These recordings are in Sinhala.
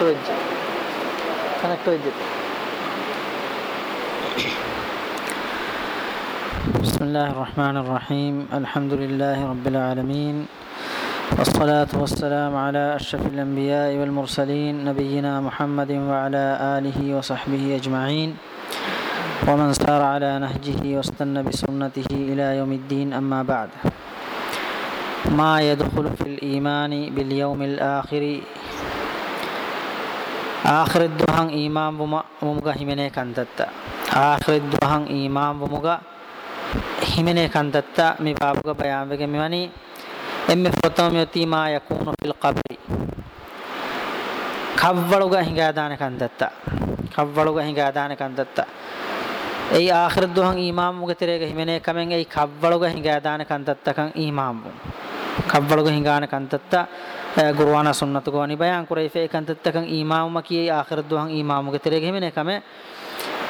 ಕನೆಕ್ಟ್ ವೆಜ್ ಕನೆಕ್ಟ್ ವೆಜ್ بسم الله الرحمن الرحيم الحمد لله رب العالمين والصلاة والسلام على أشرف الأنبياء والمرسلين نبينا محمد وعلى آله وصحبه أجمعين ومن سار على نهجه واستنى بسنته إلى يوم الدين أما بعد ما يدخل في الإيمان باليوم الآخر ಆಖರಿದ್ದುಹಂ ಈಮಾಂಬುಮ ಮುಮುಗ ಹಿಮೆನೆ ಕಂದತ್ತ ಆಖರಿದ್ದುಹಂ ಈಮಾಂಬುಮುಗ ಹಿಮೆನೆ ಕಂದತ್ತ ಮಿ ಬಾಬುಗ ಬಯಾಂಬೆಗೆ ಮಿವನಿ ಎಮ್ಮೆ ಫೊತಮಯತಿ ಮಾ ಯಕೂನು ಫಿಲ್ ಕಬ್ರಿ ಕವ್ವಳುಗ ಹಿಂಗಾದಾನೆ ಕಂದತ್ತ ಕವ್ವಳುಗ ಹಿಂಗಾದಾನೆ ಕಂದತ್ತ ඒ ආඛරදුහන් ඊමාම්මුග තිරේක හිමනේ කමෙන් ඒ කබ්වලුග හිඟා දාන කන්තත්තකන් ඊමාම්මු කබ්වලුග හිඟාන කන්තත්තා ගුරුවාන සුන්නතු ගෝනි බයන් කුරේ ෆේ කන්දත්තකන් ඊමාම් මකී ආඛිර දුහන් ඊමාම් මුග තෙරේග හිමනේ කම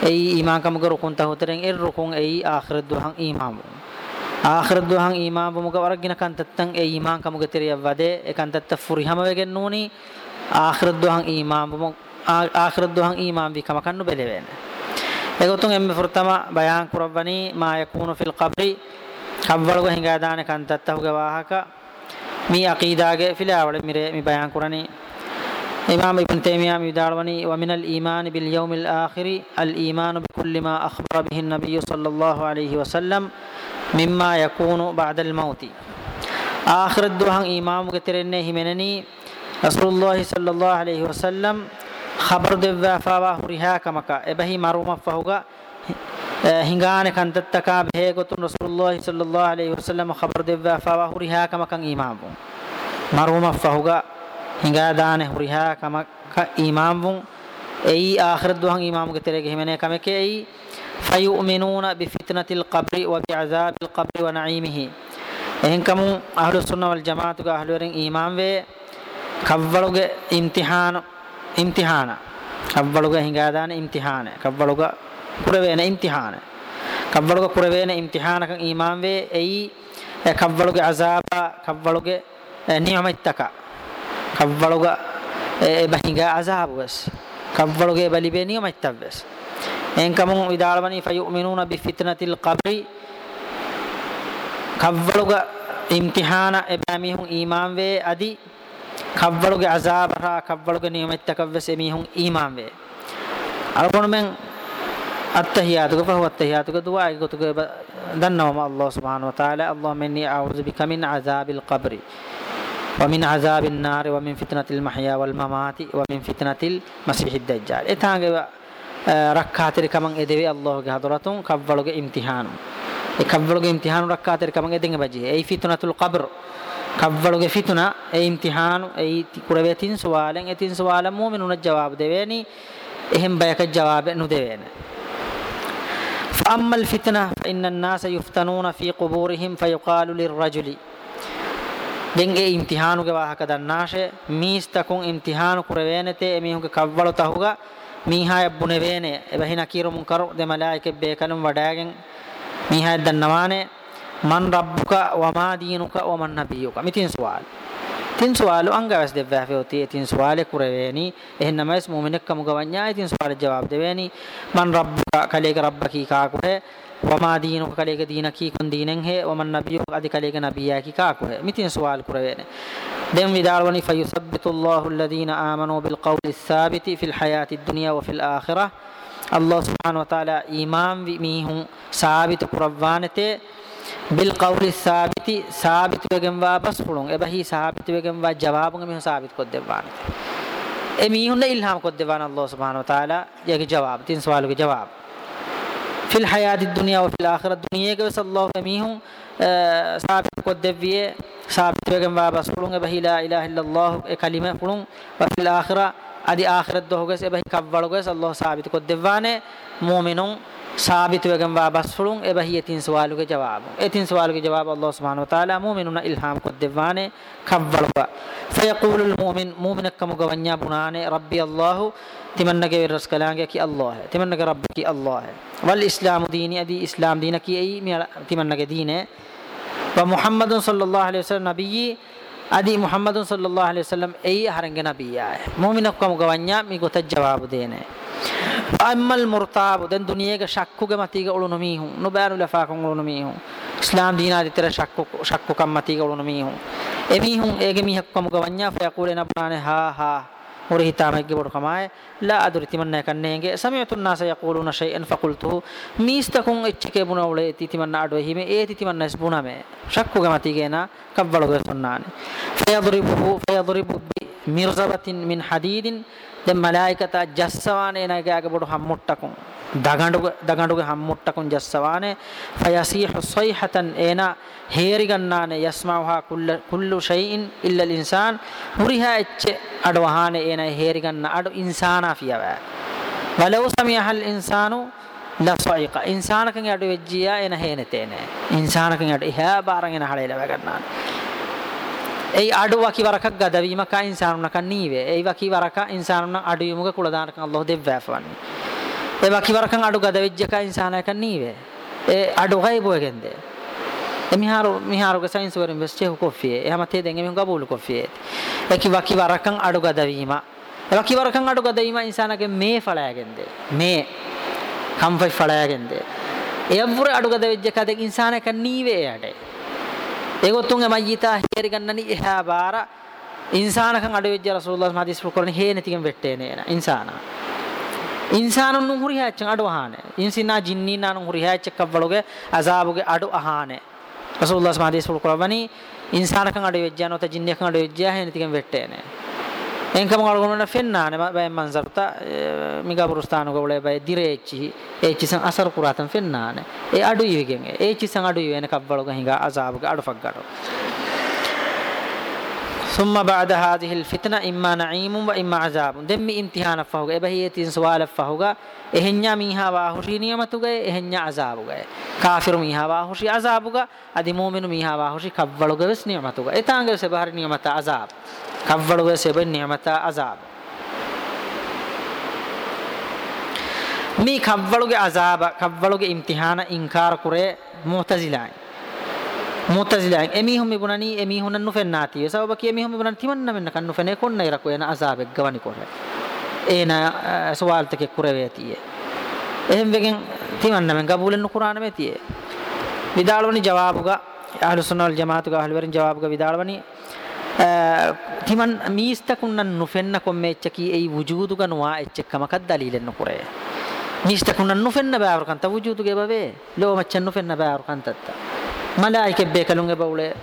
ඒ ඊමාම් කමුග රුකුන් තහුතරෙන් එර් රුකුන් ඒ ආඛිර දුහන් ඊමාම් මු ආඛිර දුහන් ඊමාන් බමුග වරගින කන්තත්තන් ඒ ඊමාන් කමුග තෙරිය වදේ ඒ කන්තත්ත ෆුරිහම වෙගෙන් නූනි ආඛිර දුහන් ඊමාන් බමු ආඛිර දුහන් ඊමාන් වි කම කන්නු බෙලෙවෙන එගොතුන් එම්මෙ ෆුර්තම බයාන් කුරවනි මා යකුනු ෆිල් ඛබ්රි කව්වලග හිඟා දාන කන්තත්ත مي عقيدة في ولا مري مي بيان قراني إمام ابن تيمية مداروني ومن الإيمان باليوم الآخر الإيمان بكل ما أخبر به النبي صلى الله عليه وسلم مما يكون بعد الموت آخر الدوهن إمام كترنه منني رسول الله صلى الله عليه وسلم خبر دوا فاوا هريها كمكا إبهي مروما فهوغا Eh, hingaane kan tattaka behegotun rasulullah sallallahu alaihi wasallam khabar devva fawa huriha kamakan imam bun marhuma fahuga hinga daane huriha kamaka imam bun ei akhirat duhan imam ge terege himene kameke ei. Fayu'minuna bi fitnatil qabri wa bi azabil qabri wa na'imihi. Ehinkamu ahlus sunna wal jamaatu ga ahluren imam ve kavvaluge imtihan imtihana kavvaluge hinga daane imtihana kavvaluga ඉම්තිහාන. කව්වලුග කුරවේන ඉම්තිහානකන් imam වේ එයි කව්වලුග අසාබ කව්වලුග නියමිතක කව්වලුග එබහිඟා අසාබ වස්. කව්වලුග බලිබේ නියමිතව වස්. එන්කමුන් විදාලවනි ෆයුමිනුන බිෆිත්නතිල් ඛබරි කව්වලුග ඉම්තිහාන එබැමිහුන් ඊමාන් වේ අදි. කව්වලුග අසාබරා කව්වලුග නියමිතකවස් එමිහුන් ඊමාන් වේ. අරකොණමෙන් التهيات فهو التهيات دعاء دنهم الله سبحانه وتعالى. اللهم إني أعوذ بك من عذاب القبر ومن عذاب النار ومن فتنة المحيا والممات ومن فتنة المسيح الدجال. اتان آه، ركاتر كمان إدوي الله حضرتهم كبلوغ امتحان كبلوغ امتحان ركاتر كمان إدنغ بجي أي فتنة القبر كبلوغ فتنة أي امتحان أي كربيتين سوالين أي تين سوالا مؤمنون الجواب دويني إهم بيك الجواب نو دويني فأما الفتنة فإن الناس يفتنون في قبورهم فيقال للرجل දෙන්ගේ ඉම්තිහානුගේ වාහක දන්නාෂේ මීස්තකුන් ඉම්තිහානු කුරවේනතේ එමිහුගේ කව්වල තහුගා මීහාය බුනෙවේනේ එබහින කීරු මුන්කරු දෙ මලායිකෙ බේකලුම් වඩාගෙන් මීහාය දන්නවානේ මන් රබ්බුක වමා දීනුක වමන් නබියුක මිතින් සුවාල් tin sual anga wes devva fe hoti tin suale kureveni ehna mes mu'minek kamu gawanya tin sual jawab deveni man rabbuka kalek rabbaki ka ku he wama dinuka kalek dinaki kun dinen he waman nabiyuka adi kalek nabiyaki ka ku he mitin sual kureveni دم داروني فيثبت الله الذين آمنوا بالقول الثابت في الحياة الدنيا وفي الآخرة الله سبحانه وتعالى إمام بميهم ثابت قربانته بالقول ثابت ثابت ویگم وابس پھڑوں گے۔ بھائی جواب گم ثابت کو دیوان اے مہوں نے الہام کو دیوان اللہ سبحانہ و تعالی، یہ کہ جواب، تین سوال کے جواب۔ فی الحیات الدنیا و فی الاخرہ دنیا کے صلی اللہ ہوں ثابت کو دیویے۔ صاف بہی لا الہ الا اللہ کے کلمہ پڑوں و فی الاخرہ، ادی آخرت دو ہو گئے قبڑ گئے اللہ ثابت کو دیوانے مومنوں ثابت وگم وابا سڑوں اے بھئی یہ تین سوالوں کے جواب اے تین سوالوں کے جواب اللہ سبحانہ وتعالی مومن الہام کو دیوانے کھوڑوا فیقول المومن، مومن کم گونیا بنانے، ربی اللہ، تمنا کے رس کلان گے کہ اللہ ہے، تمنا کے رب کی اللہ ہے۔ ول اسلام دین ادی اسلام دین کی ای تمنا کے دین ہے۔ و محمد صلی اللہ علیہ وسلم نبی، ادی محمد صلی اللہ علیہ وسلم ای ہرنگ نبی ہے۔ مومن کم گونیا می کو جواب دینے۔ Ulunu mihun nubanu lafaqun ulunu mihun islam dina ditera shakku shakku kam matiga ulunu mihun emihun ege mihakkam gawanya fa yaqulena bunane ha. Ha muri hitamegge bodu kamaye la aduri timanna kannenge sami'tu an-nasa yaquluna shay'an faqultuhu mistakun echike buna ule titimanna adu hime e titimanna isbuna me shakku gamati gena kabbalu ge sunnane fayadribuhu fayadribu bi mirzabatin min hadidin den malaikata jassawane nagage bodu hammuttakun දගඬුග දගඬුගේ හම්මුට්ටකුන් ජස්සවානේ. ෆයසීහු සයිහතන් එනා හේරි ගන්නානේ යස්මවහා කුල්ල කුල්ලු ෂයින් ඉල්ල ඉන්සාන්. හුරිහා එච්ච අඩවහානේ එනා හේරි ගන්න අඩු ඉන්සානා ෆියව. වලව් සමියහල් ඉන්සානු ලසයික. ඉන්සානකන් අඩු වෙජ්ජියා එන හේනතේනේ. ඉන්සානකන් අඩු එහා බාරන් එන හලේ ලව ගන්නානේ. ඒ අඩු වකි වරකක් ගදවීමක ඉන්සානුනක නීවේ. ඒ වකි වරක ඉන්සානුන අඩු යමුක කුලදානක අල්ලාහ් දෙව්වාෆවන්නේ ඒ වකිවරකන් අඩු ගද වෙච්ච එක ඉන්සානයක නීවේ. ඒ අඩු ගයිබෝගෙන්ද එමිහාරු මිහාරුගේ සයින්ස් වරින් වෙස්ටේ කොෆියේ. එහම තේ දෙන් එමිහුන් ගබූලු කොෆියේ. ඒකි වකිවරකන් අඩු ගද වීම ඒ වකිවරකන් අඩු ගද වීම ඉන්සානගේ මේ ඵලයගෙන්ද? මේ කම්ෆයි ඵලයගෙන්ද? එවුර අඩු ගද වෙච්ච එක දෙක ඉන්සානයක නීවේ යට ඒගොත්තුන්ගේ මයිතා හේරිගන්නනි එහා බාර ඉන්සානකන් අඩු වෙච්ච රසූලුල්ලාහ් හදීස් පුරකරන හේනතිකම් වෙට්ටේ නේන ඉන්සානා. ඉන්සානුන් නුහුරි හැච්චන් අඩු අහානේ ඉන්සිනා ජින්නිනා නුහුරි හැච්චක් කබ්බලෝගේ අසාබුගේ අඩු අහානේ රසූලුල්ලාහ් හදීස් පුරකරවනි ඉන්සානකන් අඩු වෙච්ච යනොත ජින්නියකන් අඩු වෙච්ච හේනතිකම් වෙට්ටේ නේන Enkam kalau guna fenna ne ba manzarta miga burustanu ko ba direchi echi san asar kuratan fenna ne e adu yigenge echi san adu yene kabbalo ga hinga azab ga adu faggado ثم بعد هذه الفتنة إما نعيم وإما عذاب دم امتحان فهوغا إبهي تين سوال فهوغا إهنيا ميها واهوشي نيمتوغا إهنيا عذابوغا كافر ميها واهوشي عذابوغا أدي مؤمن ميها واهوشي كبلوغا بس نيمتوغا إتانغا سبهر نيمتا عذاب كبولوغا سبهر نعمة عذاب මේ කව්වලුගේ අසාබ කව්වලුගේ ඉම්තිහාන ඉන්කාර කුරේ මුතසිලායි මුතසිලා එමිහුම් මිබුණනි එමිහුන් නුෆෙන්නාති සබබ කි එමිහුම් මිබුණන් තිමන්න මෙන්න කන්නු ෆෙනේ කොන්න ඉරකු එන අසාබෙක් ගවනි කොරේ ඒන සවාල්තක කුරවේතියේ එහෙම් වෙගෙන් තිමන්න මෙන් ගබූලෙන් කුරාන මෙතියේ විදාලවනි ජවාබුගා අහලු සුන්නල් ජමාතුගා අහලවරින් ජවාබුගා විදාලවනි තිමන් මීස්තකුන්නන් නුෆෙන්න කොම්මෙච්ච කි ඒ වුජූදුග නුවා එච්චකමක දලීලෙන් නුකුරේ. මීස්තකුන්නන් නුෆෙන්න බෑවරකන්ත වුජූදුගේ බවේ ලෝ මච්චන් නුෆෙන්න බෑවරකන්තත්ත. malaike be kalunge bawle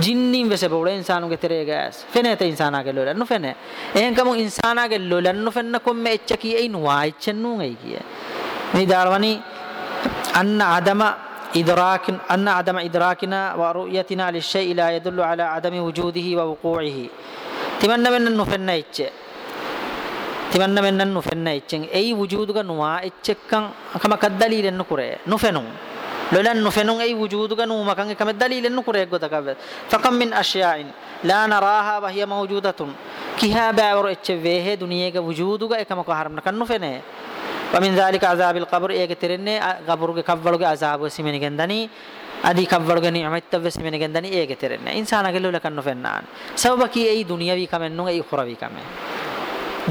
jinnin wese bawle insanuge tere gas fene te insana ge lola nu fene ehen kamu insana ge lola nu fenna komme eccha ki ei nuwa echennu ei kiye ni dalwani anna adama إدراك أن عدم إدراكنا ورؤيتنا للشيء لا يدل على عدم وجوده ووقوعه تمنى من نفنى إتش تمنى من نفنى إتش أي وجودك نوا إتش كان كما كدليل نكره نفنو لولن نفنون أي وجود كانوا مكان كم الدليل إنه كره قد كذا فكم من أشياء لا نراها وهي موجودة كها بعور إتشفيه دنيا كوجود كم كهرم نكن نفنه ومن ذلك عذاب القبر إيه كترنة قبر كقبر عذاب سمين جندني අදී කව්වලුගේ නියමිතව සිමෙන ගෙන්දනි ඒක තෙරෙන්නේ ඉන්සානගේ ලුල කන්නු ෆෙන්නාන සබබකි ඒ දුනියවි කමෙන්නු ඒ ඛුරවි කමෙ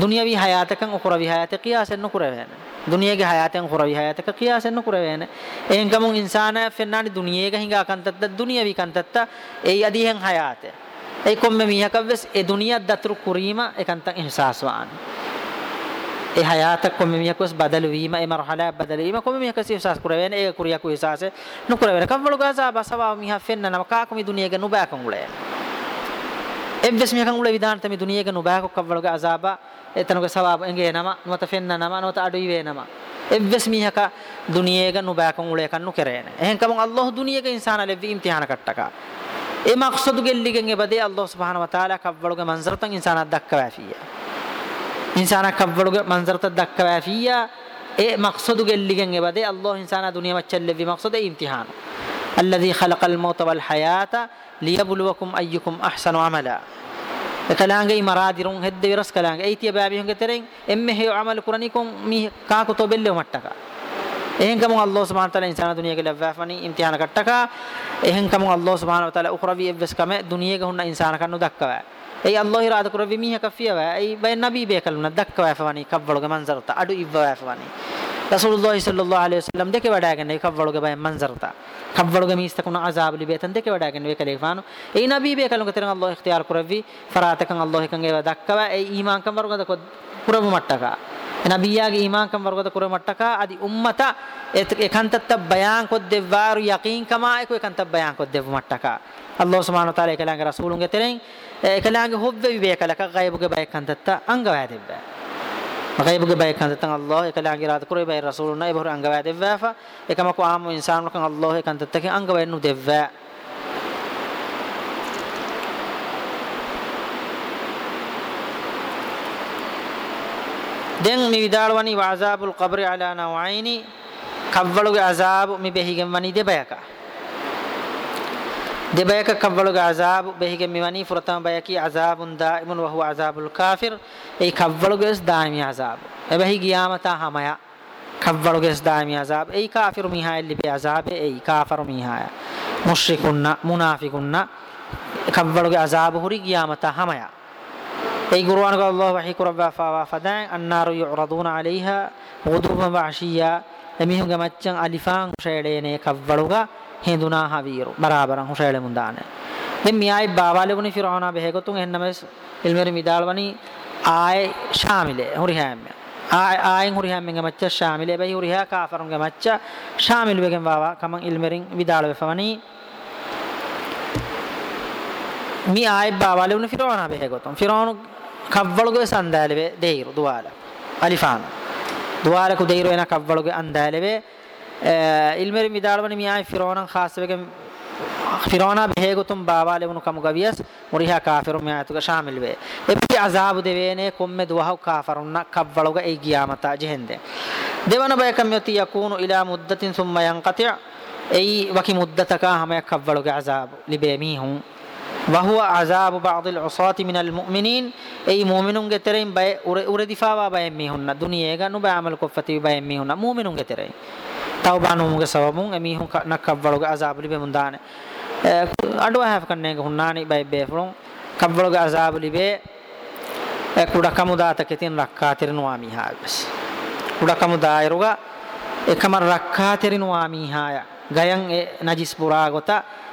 දුනියවි හයාතකන් ඛුරවි හයාත qiyasen නුකරවෙන දුනියගේ හයාතෙන් කුරවි හයාතක කියාසෙන්න කුරවේන එහෙන් ගමුන් ඉන්සාන ෆෙන්නානි දුනියේක හිඟා කන්තත්ත දුනියවි කන්තත්ත ඒ අදීහෙන් හයාත ඒ කොම්මෙ මීහකවස් ඒ දුනියක් දතුරු කුරීම එකන්තන් ඉහසාස්වාන ඒ හයාත කොම්මෙ මීහකවස් බදල වීම ඒ මරහලා බදල වීම කොම්මෙ මීහකස් ඉහසාස් කුරවේන ඒ කුරියකු ඉහසාස නුකුරවේන. කවලු ගාසා බසවා මීහ ෆෙන්න නම කාකමි දුනියේක නුබෑකන් උලේ එබ්බස් මීහකන් උලේ විදාන්ත මේ දුනියේක නුබෑකක් කවලු ගාසාබා. එතනක සවාබ එගේ නම නොත ෆෙන්න නම නොත අඩුයි වේ නම. එව්වස් මීහක දුනියේක නුබෑකන් උලේ කන්නු කරේන. එහෙන් කමන් අල්ලාහ් දුනියේක ඉන්සාන ලෙව්වි ඉම්තිහාන කට්ටක. ඒ මක්සදු ගෙල්ලිගෙන් එබදේ අල්ලාහ් සුබ්හාන වතාලා කව්වලුගේ මන්සරතන් ඉන්සාන දක්කවා ෆියා. ඉන්සාන කව්වලුගේ මන්සරත දක්කවා ෆියා ඒ මක්සදු ගෙල්ලිගෙන් එබදේ අල්ලාහ් ඉන්සාන දුනිය මච්චල් ලෙව්වි මක්සද ඉම්තිහාන الذي خلق الموت والحياة ليبلوكم أيكم أحسن عملا kalaange imaradirun hedde viras kalaange eitiya baabi hunge tereng emme he amal kurani kon mi ka ko to belle mattaka එහෙන් කම අල්ලාහ් සුබ්හානහු තාලා ඉන්සාන දුනියගේ ලව්වාෆනි ඉම්තිහාන කට්ටක එහෙන් කම අල්ලාහ් සුබ්හානහු තාලා උඛරවි එවස් කම දුනියගේ හුන්න ඉන්සාන කන්නු දක්කවා ei allah irada kurvi miha kafiyawa ei bay nabi be kaluna dakkawa fawani kavvaluge manzarta adu ibwa fawani rasulullah sallallahu alaihi wasallam deke wadagen ei kavvaluge bay manzarta kavvaluge mistakuna azab li betan deke wadagen we kale fanu ei nabi be kalunge terang allah ikhtiyar kurvi faratakan allah kan ewa dakkawa ei iman kan waruga ko kurabu mattaka නබියාගේ ඊමාන්කම් වර්ගද කුර මට්ටක. අදි උම්මත එකන්තත්ත බයන් කොත් දෙවාරු යකීන් කමා එක එකන්ත බයන් කොත් දෙව මට්ටක. අල්ලාහ් සුබ්හානහු තාලා එකලංග රසූලුන්ගේ තෙරෙන් ekalaange hobbe vivekala gaybuge baykantata angawaadebbaa gaybuge baykantata allah ekalaange raad kuray bay rasuluna ebor angawaadebbaa ekama ko aamu insanu kan allah ekantata ke angawaennu devvaa den mi vidalwani wa azabul qabri ala nawaini kavvaluge azab mi behigen wani debayaka දෙබයක කව්වලුගේ අසාබ් බෙහිගෙ මිවනි ෆුරතම බයකි අසාබුන් දායිමුන් වහු අසාබුල් කාෆිර් ඒ කව්වලුගේ දායිමි අසාබ් එබහි ගියාමත හමය කව්වලුගේ දායිමි අසාබ් ඒ කාෆිරු මිහාය ලිබේ අසාබ් ඒ කාෆරු මිහාය මුෂ්රිකුන්න මුනාෆිකුන්න කව්වලුගේ අසාබ් හුරි ගියාමත හමය ඒ කුර්ආන කව අල්ලාහ් වහී කුරබා ෆාවා ෆදාන් අන්නාරු යුරදුන අලයිහා ගුදුබන් වඅෂියා එමිහුගේ මච්චන් අලිෆාන් ෂේඩේනේ කව්වලුගේ හෙඳුනා හවීරු. බරාබරන් හුෂේල මුන්දාන දැන්. මියයි බාවාලෙගුනි ෆිරාවනා බෙහෙගතුන් එන්නමස් ඉල්මෙරි මිදාල්වනි ආය ශාමිලේ හුරි හැම්ම ආය ආයෙන් හුරි හැම්මෙන් මච්ච ශාමිලේ. බයි හුරි හා කාෆරුන්ගේ මච්ච ශාමිල් වෙගෙන් වාවා කමන් ඉල්මෙරින් විදාල වෙෆවනි මි ආය බාවාලෙගුනි ෆිරාවනා බෙහෙගතුන්. ෆිරාවනු කව්වලුගේ සන්දාලෙවේ දෙයිරු දුවාල. අලිෆාන. දුවාලකු දෙයිරු එන කව්වලුගේ අන්දාලෙවේ ilmi midaalwani miyaa fironan khaasbege firona behegutum baabale unu kamugaviyas muriha kafiru miyaatuga shamil be eppi azabu devene komme duwahu kafarunna kabbaluga ei giyamata jehende devana bayakam yati yakunu ila muddatin thumma yanqati ei waki muddataka hama kabbaluga azabu libemi hum وهو عذاب بعض العصاة من المؤمنين أي مؤمنون كترين بأ أورد فاوا بأمي هن الدنيا كانوا بعمل كفتي بأمي هن مؤمنون كترين තවබානුමුගේ සවමුන් එමිහුන් නක්කව්වලුගේ අසාබලි බෙමුන්දානේ අඩුව හැව කන්නේ හුන්නානි බයි බේෆලොන්. කව්වලුගේ අසාබලි බේ කුඩකමු දාතකෙතින් රක්කා තිරනවා මිහාවස් කුඩකමු දායරුගා එකම රක්කා තිරනවා මිහාය. ගයන් නජිස් පුරා ගොත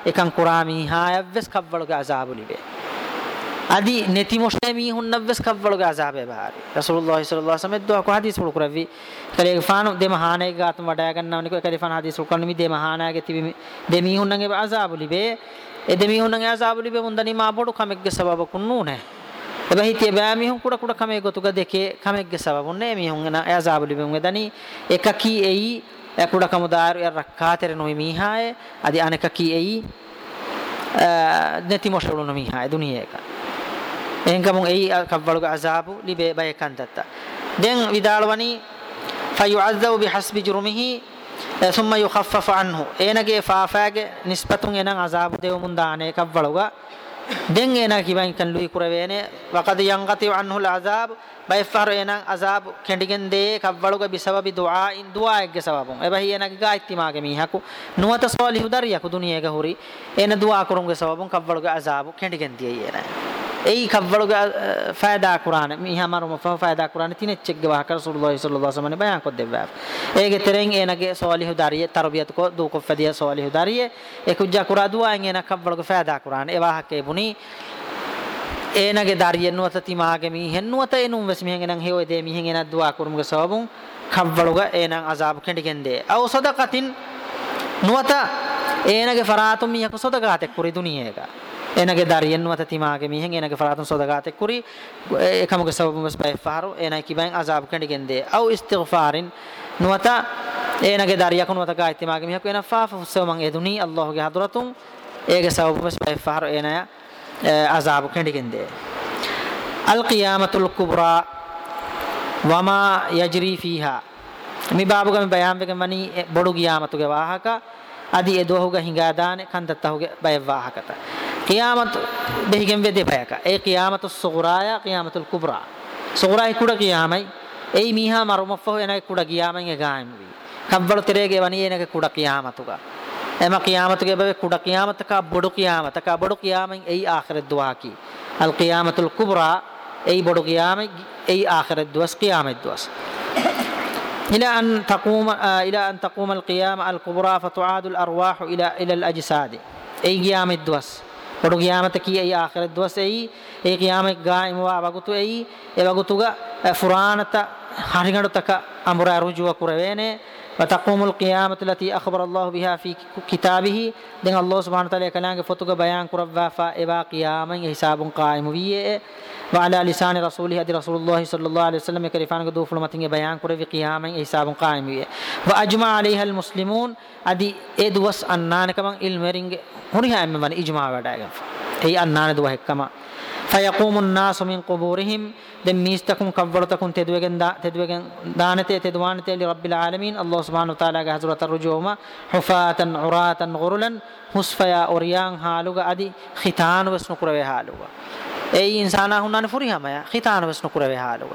එකන් කුරා මිහාය වෙස් කව්වලුගේ අසාබලි බේ. Adi neti muslimi hunnavs kavvaluga azabe bahari rasulullah sallallahu alaihi wasallam dua ko hadis pul kuravi kale faanu de mahane ga atum wada gannawni ko kale fan hadis pul kanmi de mahana ge tibi de mi hunnange azabu libe e de mi hunnange azabu libe mundani ma bodu kamegge sababa kunnu ne eba hitie ba mi hun kuda kuda kame gotuga deke kamegge sababu ne mi hun na azabu libe ngedani ekaki ei kuda kamudar er rakkatere no mi hae adi anekaki ei neti moshulu no mi hae duniyeka එහෙන්කමුන් එයි කව්වලුග අසාබු ලිබේ බය කන්තත්ත දැන් විදාලවනි فيعذب بحسب جرمه ثم يخفف عنه එනගේ ෆාෆාගේ නිස්බතුන් එනන් අසාබු දෙවමුන් දානේ කව්වලුග දැන් එන කිබන් කන් ලුයි කුරවේනේ වකද යන්ගති අන්හු අසාබ් බයිෆර එනන් අසාබ් කෙඬිගෙන් දේ කව්වලුග බිසබබි දුආ ඉන් දුආයගේ සබබුන් එබහි එනගේ ගායිත්තිමාගේ මීහකු නුවත සෝලිහු දරියකු දුනියේක හුරි එන දුආ කරුන්ගේ සබබුන් කව්වලුග අසාබ් කෙඬිගෙන් දියේ එන ei kavvaluga faida qur'an mi hamaru fa faida qur'an tinechegge wa ka rasulullah sallallahu alaihi wasallam bayan ko devva ege tereng enage solihu dariye tarbiyat ko du ko fadiya solihu dariye e kujja qura duwa ena kavvaluga faida qur'an e wa hakke buni enage dariye nuwata timage mi hennuwata enum wes mi hengen hewe de mi hengen duwa kurumge sabun kavvaluga enan azab kendigende aw sadaqatin nuwata enage faratum mi hako sadaqate kuri duniyega enage dariyen wata timage mihen enage faratun sodagate kuri ekamuge sababu bas bay faru enay kibain azab kendigen de au istighfarin nuwata enage dariya kun wata ga timage mihak ena fafa fusawman eduni allah ge hadratun ege sababu bas bay faru enaya azab kendigen de al qiyamatul kubra wama yajri fiha mi babuga mi bayan vegen mani bodu qiyamatuge wahaka adi edohuga hinga dane قيامة به جنب دي بياك أي قيامة الصغرى يا قيامة الكبرى. صغرى كودا قيامة. أي ميها مرمفه أنا كودا قيامة يقام بي. كبر تريجي بني أنا كودا قيامة تكا أما قيامة كبر كودا قيامة تكا بدو قيامة. تكا بدو قيامة أي آخر الدعاء كي. القيامة الكبرى أي بدو قيامة أي آخر الدوس قيامة الدوس. إلى أن تقوم إلى أن تقوم القيامة الكبرى فتعاد الأرواح إلى إلى الأجساد. أي قيام الدوس. බඩු කියාමත කියයි ආඛිරත් දවසෙයි? ඒ කියාමෙක් ගායිමවා වගුතු එයි ඒ වගුතුග ෆුරානත හරිගණුතක අමුරා රුජුව කුරවේනේ. وتقوم القيامة التي أخبر الله بها في كتابه دين الله سبحانه وتعالى كلام فتوك بيان كرب فا إبا قياما حساب قائم ويه وعلى لسان رسوله هدي رسول الله صلى الله عليه وسلم كريفان قدو دو فلمتنگ بیان کرے وی قیام حساب قائم. وی وأجمع عليها المسلمون. أدي إدوس أنان کم علم رنگ ہریہ میں من إجماع وڈا گا أنان دو ہکما فيقوم الناس من قبورهم. دم ميستكم كبرتكم تدوغن دا تدوغن دانته تدوانته لرب العالمين. الله سبحانه وتعالى حضرت الرجوما حفاة عراة غرلا. مصفيا أوريان حالوغا أدي ختان وسنكروي حالوغا ای انسان ہن نہ فری ہمایا خیتان وسن کر وے حالو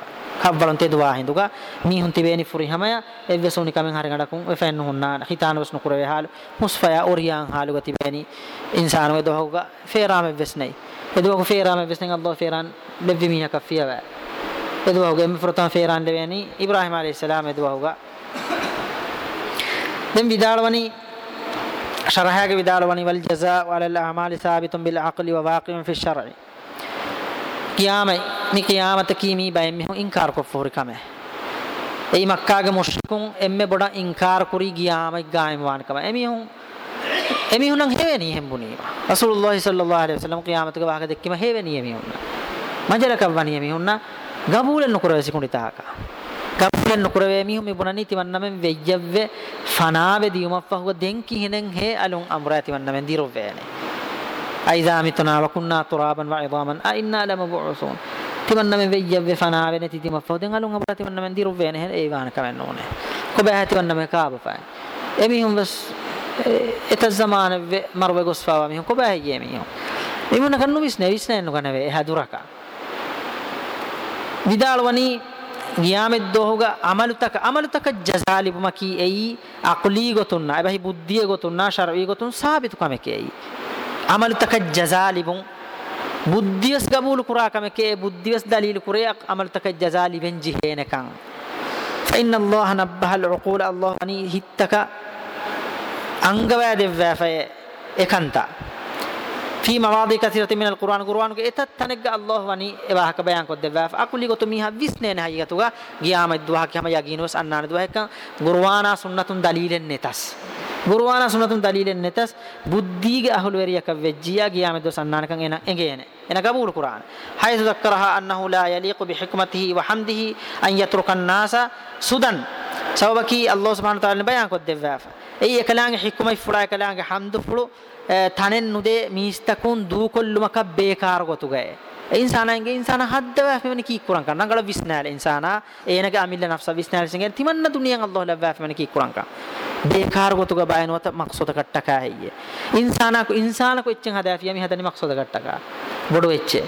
کھب ولن تے دعا ہندو گا می ہن تی وے نی فری ہمایا ای وسونی کمن ہر گڑا کو وے فین ہن نہ خیتان وسن کر وے حال مصفیا اور یان حالو گتی وے نی انسان وے دوہ گا فیرا وس نہیں ای دوہ کو فیرا وس نہیں اللہ فیران دبی می ہا کفیا وے ای دوہ گے می فیران دے نی ابراہیم علیہ السلام ای دوہ گا دم ویدال ونی شرحہ کے ویدال ونی والجزاء وعلى ثابت بالعقل وواقع في الشرع. කියාමයි. මේ කියාමත කීමී බයෙන් මෙහොන් ඉන්කාර කොෆෝරි කමයි ඒ මක්කාගේ මුෂ්රිකුන් එම්මෙ බොඩ ඉන්කාර කුරි ගියාමයි ගායම් වාන කමයි එමිහොන් එමිහොන් නම් හේවෙනී හෙම්බුනී රසූලුල්ලාහි සල්ලල්ලාහු අලයිහි වසල්ලම් කියාමතක වාක දෙක්කම හේවෙනී එමිහොන් මජලකම් වණී එමිහොන් ගබූලෙන් නොකරවසි කුණිතාක. ගබූලෙන් නොකරවේ එමිහොන් මේ බොනනී තිවන්නමෙන් වෙය්යව්වේ ෆනාවේ දියුමක් පහුව දෙන්කි හිනෙන් හේ අලුන් අමරා තිවන්නමෙන් දිරොවේනේ අයිදා මිතුනා වකුන්නා තුරාබන් වයිදාමන් අයින්නා ලමබුඋසුන් තිවන්නමෙන් වෙජ්ජව්වේ ෆනාවේ නැති තිමෆහුව දෙන් අලුන් අම්රා තිවන්නමෙන් දිරොවේනේ ඒ වාන කවන්න ඕනේ කොබෑ තිවන්නමෙ කාබපයි එමිහුන් වස් එත زمان මරව ගොස්පාවා මිහු කොබෑ හියේ මිහු මිමුණ කන්නු විස්නේ විස්නේ නු කනවේ එහා දුරක විදාලවනි ගියාමෙත් දෝහුග අමලුතක අමලුතක ජසාලිබුම කී එයි අක්ලී ගොතුන්න අබහි බුද්ධිය ගොතුන්න ශරවි ගොතුන් සාබිතු කමකේයි අමලුතක ජසාලිබුන් බුද්ධියස් ගබූල් කුරා කමකේ බුද්ධියස් දලීල් කුරේ අමලුතක ජසාලිබෙන් ජිහේනකන් فإن الله نبه العقول الله أني هتك අංගවැය දෙවෑෆය එකන්ත في مواضع كثيرة من القرآن. القرآن إتت تنقى الله وني إباحك بيان قد دفاف أقول لك تميها بسنين حقيقتها قيامة دوها كما أن نان الدعاء كان. قروانا سنة دليل النتاس ගුරුවාන සුනතුන් දලීලෙන් නැතස් බුද්ධීගේ අහුල වෙරියක වෙජ්ජියා ගියාම දොස් අන්නානකන් එන إنا එන القرآن حيث ذكرها أنه لا يليق بحكمته وحمده أن يترك الناس නාස සුදන් الله سبحانه وتعالى بيان බයන් කොද්දෙව්වා ඒ එකලාගේ හික්මයි ෆුලා එකලාගේ හම්දු ෆුලු තනෙන් නුදේ මිස්තකුන් දූ කොල්ලුමක බේකාර ගොතු ගය ඉන්සානන්ගේ ඉන්සාන හද්දව ෆෙමන කී කුරන්. කන නගල විස්නාල ඉන්සානා ඒනගේ අමිල්ල නෆස විස්නාල සිංගෙ තිමන්න දුනියන් අල්ලාහ ලබ්බා ෆෙමන කී කුරන් කන බේකාර ගොතුග බයනවත මක්සොත කට්ටකා හෙය ඉන්සානක ඉන්සානක එච්චෙන් හදාෆියමි හදනි මක්සොත කට්ටකා බොඩු එච්චේ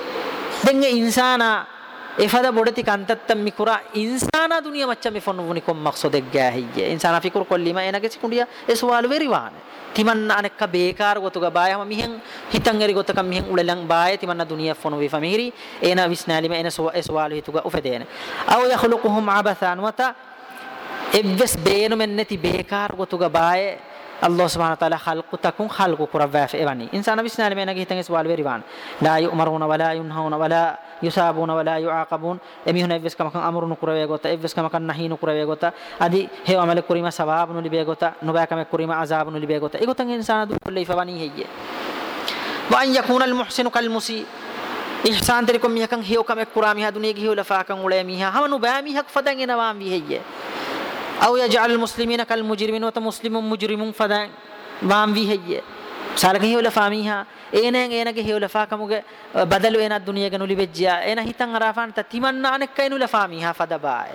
දෙන්නේ ඉන්සානා bodu ecche denge insana efada bodati kantattam mikura insana duniya macca me fonu vuni kom maqsodek gahiye insana fikur kollima enage sikundiya e suwalu veriwane timanna anekka bekar gotuga bayama mihen hitan eri gotaka mihen ulelang baye timanna duniya fonu vi famihiri ena visnalima ena suwalu hituga ufedene aw yakhluquhum abathan wata evves beenu men neti bekar gotuga Allah subhanahu wa ta'ala khalqu takun khalqu kurawaf evani insana bisnal me nagi hitanges walwe riwan la yumaruna wala yunhauna wala yusabuna wala yuaqabun emi huna evves kamakan amrunu kurawe gota evves kamakan nahinu kurawe gota adi he amale kurima sawabunu libe gota nuba kame kurima azabunu libe gota egotan insana du kulle ifawani heye wa an yakuna al muhsinu kal musi ihsan tirikum mihakan heo kame kurami ha duniyagi heo lafakan ule miha hamanu ba mihak fadan enawam wi heye أو يجعل المسلمين كالمجرمين وتمسلم مجرم فدا وام في هي سالك هي ولا فاميها ඒනෙන් ඒනගේ හේවලෆා කමුගේ බදලු එන දුනියක නුලි වෙජ්ජා එන හිතන් අරාෆාන් ත තිමන්න අනෙක් කයිනු ලෆාමි හා ෆදබාය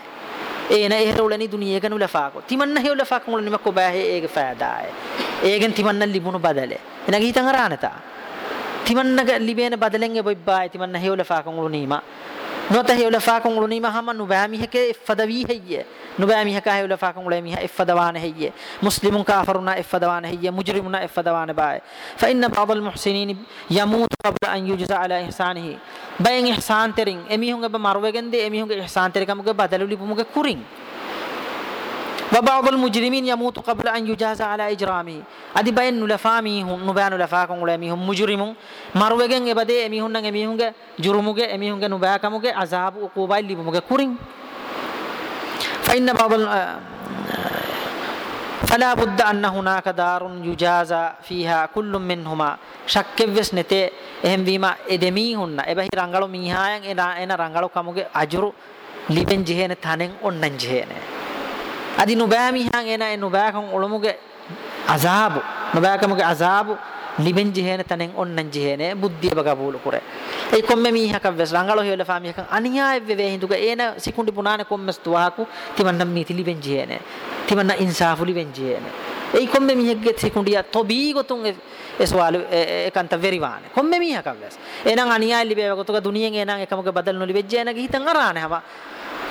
ඒන එහෙරුලනි දුනියක නුලෆා කො තිමන්න හේවලෆා කමුල නිම කොබෑ ඒගේ ෆෑදාය ඒගෙන් තිමන්න ලිබුණු බදලේ එනගේ හිතන් අරානතා තිමන්නක ලිබේන බදලෙන් එබොයිබ්බාය තිමන්න හේවලෆා කමුල නීමා නොතehiyula faakun uluni mahama nubami heke ifadawi hayye nubami heka hayula faakun ulami ha ifadawana hayye muslimun kafiruna ifadawana hayye mujrimuna ifadawana bae fa inna ba'd al muhsinin yamutu qabla an yujza ala ihsanihi bayen ihsan terin emihunga ba marwegende emihunga ihsan terikamuga badaluli pumuga kurin وبعض المجرمين يموت قبل أن يجازى على إجرامه أدي بين نلفامي هون نبان نلفاكم ولا ميهم مجرم مروجن إيه إبدي أميهم إيه نع أميهم ك جرمه ك إيه أميهم ك نباكم ك عذاب وقوبة لبهم ك كورين. فإن بعض آه، فلا بد أن هناك دار يجازى فيها كل منهما. شك بس نتى إهم بما ادمي هن ابه رانغالو ميهاين انا إنا رانغالو كاموge أجرو لبن جهنة ثانين أو جهن adi nubamihan ena en nubakon ulumuge azabu nubakamuge azabu liben jehene tanen onnan jehene buddhiya bagabulu kure ei komme mihaka ves rangalo hewle fami kan aniya evve hinduga ena sikundi punane kommes tuwaku timanna miti liben jehene timanna insafu liben jehene ei komme mihegge sikundiya tobi gotun e swalu e kanta veriwane komme mihaka ves enan aniya libe gotuga duniyen enan ekamuge badal no libe jehene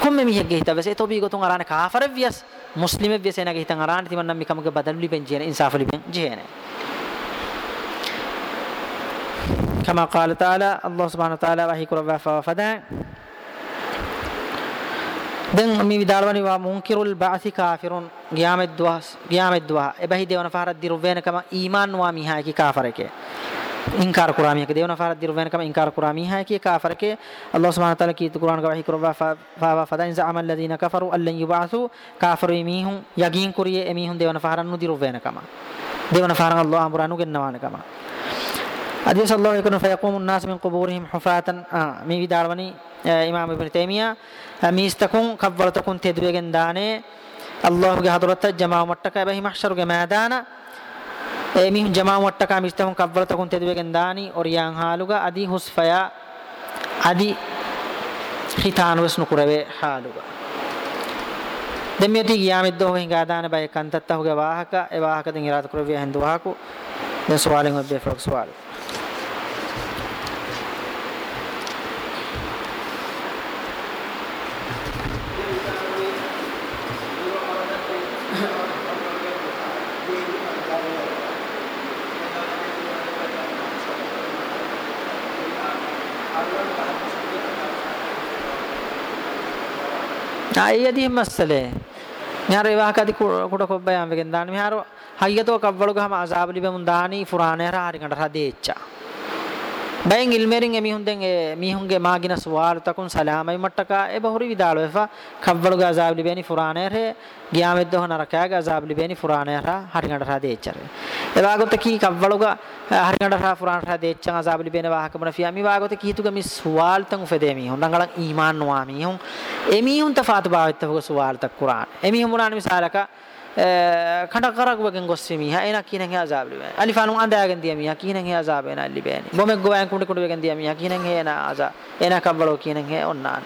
hitan arane hama komme mihegge hitabes e tobi gotun arane kafar vias muslim vias enage hitan arane timanna mikamuge badal liben jehene insaf liben jehene كما قال تعالى الله سبحانه وتعالى وحي كربا فدا දැන් මේ විදාලවනි වා මුන්කිරුල් බාසි කාෆිරුන් ගියාමෙත් දුවා ගියාමෙත් දුවා එබහි දේවන ෆහරත් දිරු වෙනකම ඊමාන් වා මිහා කි කාෆරකේ ඉන්කාර කුරාමිය ක දේවන ෆහරත් දිරු වෙනකම ඉන්කාර කුරාමිය හා කි කාෆරකේ අල්ලාහ් සුබ්හානහු තාලා කීතු කුරාන ගවහි කරවා ෆාවා ෆදයින් සඅමල් ලදීන කෆරු අල්ලන් යුබාසු කාෆරු මිහුන් යගින් කුරියේ එමිහුන් දේවන ෆහරන් නු දිරු වෙනකම. දේවන ෆහරන් අල්ලාහ් අම්රානු ගෙන්නවානකම අදී සල්ලාහු අලයිහි වසල්ලම් ෆයකුමුන් නාස් මින් කුබූරිහිම් හුෆාතන් මේ විදාලවනි ඉමාම් ඉබ්නු තේමියා මීස්තකුන් කව්වලතකුන් තෙදුවගෙන් දානේ. අල්ලාහ්ගේ හදරත ජමා මට්ටක බහි මහෂරුගේ මෑදාන ඒ මිහුන් ජමා මට්ටක මීස්තකුන් කව්වලතකුන් තෙදුවගෙන් දානි ඔරියන් හාලුගා අදි හුස්ෆයා අදි හිතානවස් නුකුරවේ හාලුගා. දෙමියති ගියාමෙද්දෝ හිඟා දාන බය කන්තත්තහුගේ වාහක ඒ වාහක දෙන් ඉරාත කුරවිය හන්දු වාහකු දැන් සවාලෙන් ඔබ්බේ ෆ්ලොක් සවාලේ අයියදී මස්සලේ මෙහර විවාහකදී කුඩ කොබ්බයම් වෙගෙන් දාන මෙහර හයියතෝ කව්වලු ගහම අසාබලි බමුන් දානි ෆුරානේර හරිකට රදේච්චා. බයෙන් ඉල්මෙරින් එමිහුන් දෙන් මිහුන්ගේ මාගින සුවාල් තකුන් සලාමයි මට්ටක. එ බහුරි විදාලෝ එෆා කව්වලු ගාසාබලි බෙනි ෆුරානේර ගියාමෙද්ද හොන රකයාග අසාබලි බෙනි ෆුරානේර හරිකට රදේච්චා එවාගොත කී කව්වලු ගා හරිකට රා ෆුරාන රදේච්චා අසාබලි බෙන වාහකමන ෆියමි වාගොත කීතුග මිස් සුවාල් තන් උෆෙදේමි හොන් රංගලන් ඊමාන් නොවාමි හොන් එමිහුන් තෆාතු බාවිත්තව සුවාල් තක් කුරාන. එමිහුන් මුනානි මිසාලක Eh, කඩ කරගුවගෙන් ගොස්සෙ මිහා එන කිනන් හේ අසාබ් ලිබේ. අලිෆානුන් අඳාගෙන දිය මිහා කිනන් හේ අසාබ එන ලිබේනි බොමෙක් ගෝයන් කුඩ කුඩ වෙගෙන් දිය මිහා කිනන් හේ එන අසා එන කබ්බලෝ කිනන් හේ ඔන්නාන.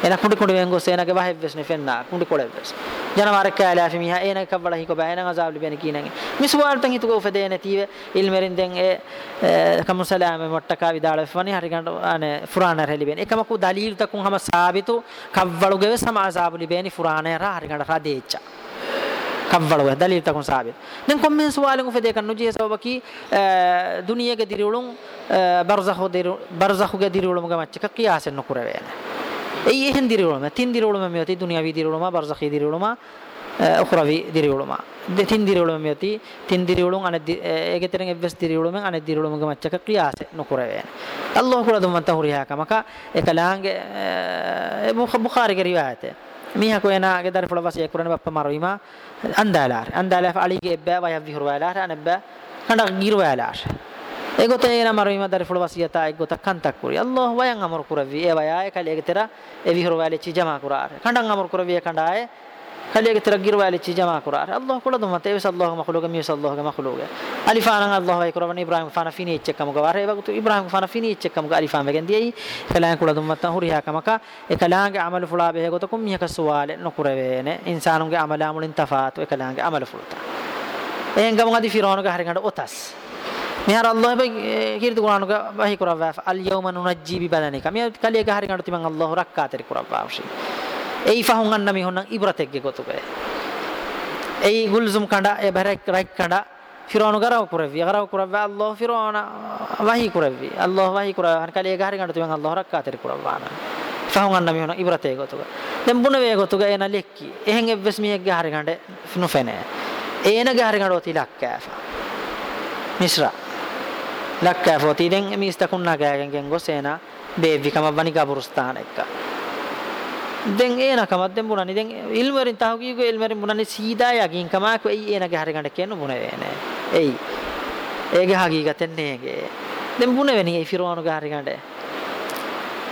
එන කුඩ කුඩ වෙන් ගොස්සේ එනගේ වහෙව් වෙස්නේ ෆෙන්නා. කුඩ කොළ වෙස්. ජනවාර කෑලාෆි මිහා එන කබ්බල හිකො බෑන අසාබ් ලිබේනි කිනන් මිස්වාල් තන් හිතුකෝ ෆදේ නැතිව ඉල්මෙරින් දෙන් ඒ කමු සලාම මොට්ටකා විදාල ෆනි හරි ගන්න අනේ ෆුරාන රෙලිබේනි එකම කු දලීල් තකුන් හම සාබිතු කබ්බලුගේ සම අසාබ් ලිබේනි ෆුරාන රා හරි ගන්න රදේච්චා. kavvalu كفروا دليل تكون ثابت نكم من سؤال في ذلك سبب كي دنيا كديرولم برزخ دير برزخ كديرولم كما قياس النكرة بين اي هن ديرولم تين ديرولم ميوتي دنيا في ديرولم برزخ ديرولم أخرى ديرولم تين ديرولم ميوتي تين ديرولم أنا إيجترين إبس ديرولم أنا ديرولم كما تشك قياس النكرة بين الله كلا دم تهوريها كما كا إكلانج بخاري روايته ge riwayate miha ko ena ge dar fulo wasi kurane bappa marwima andalaar andalaaf alige ebba wa yavi hurwalaar anabba kanda girwalaar egota ena marwima dar fulo wasiyata egota kantak kuri allah wayan amor kuravi e waya e kale tera e vi hurwale chi jama kurar kanda amor kuravi kanda e kale tera girwale chi jama kurar allah kula dum mate allah makhluqa mi allah makhluqa alifana allah wa kuravani ibrahim fana fini ichekam ga ware bagutu ibrahim fana fini ichekam ga alifan vegen diyi kala kula dum mata huriya kamaka e kala ga amal fula be goto kum mihaka suwale no kuravene insanun ga amala amulin tafatu e kala ga amal fulta en gam ngadi firon ga haringa otas mihar allah be kirtu এই ফাহুং আন্না মি হন্না ইবরাতেকগে গত বে এই গুলজুম কাঁডা এ ভারাইক রাইক কাঁডা ফিরোন গরাও কুরাবি গরাও কুরাবি আল্লাহ ফিরোন ওয়াহি কুরাবি আল্লাহ ওয়াহি কুরা হার কালি গাহারি গাঁডা তুমি আল্লাহ রাকাতের কুরাবানা ফাহুং আন্না মি হন্না ইবরাতে গত বে দেম বুনে বে গত গে এনা লেক্কি এহেং এবেস মি এক গাহারি গাঁডে ফিনু ফেনে এনা গাহারি গাঁডো তি লাক্কা মিসরা ලක්කෑ පොතිදෙන් මිස්තකුන් නගෑගෙන් ගොසේන බේවිකම වනි ගබුරුස්ථාන එක්ක දැන් ඒනකමත් දැන් බුණනි දැන් ඉල්මරින් තහු කීකෝ ඉල්මරින් බුණනි සීදා යකින් කමාක එයි ඒනගේ හරි ගන්න කියන බුණ වේනේ එයි. ඒගේ හගීගතෙන් නේගේ දැන් බුණ වෙනි ඒ ෆිරෝනුගේ හරි ගන්න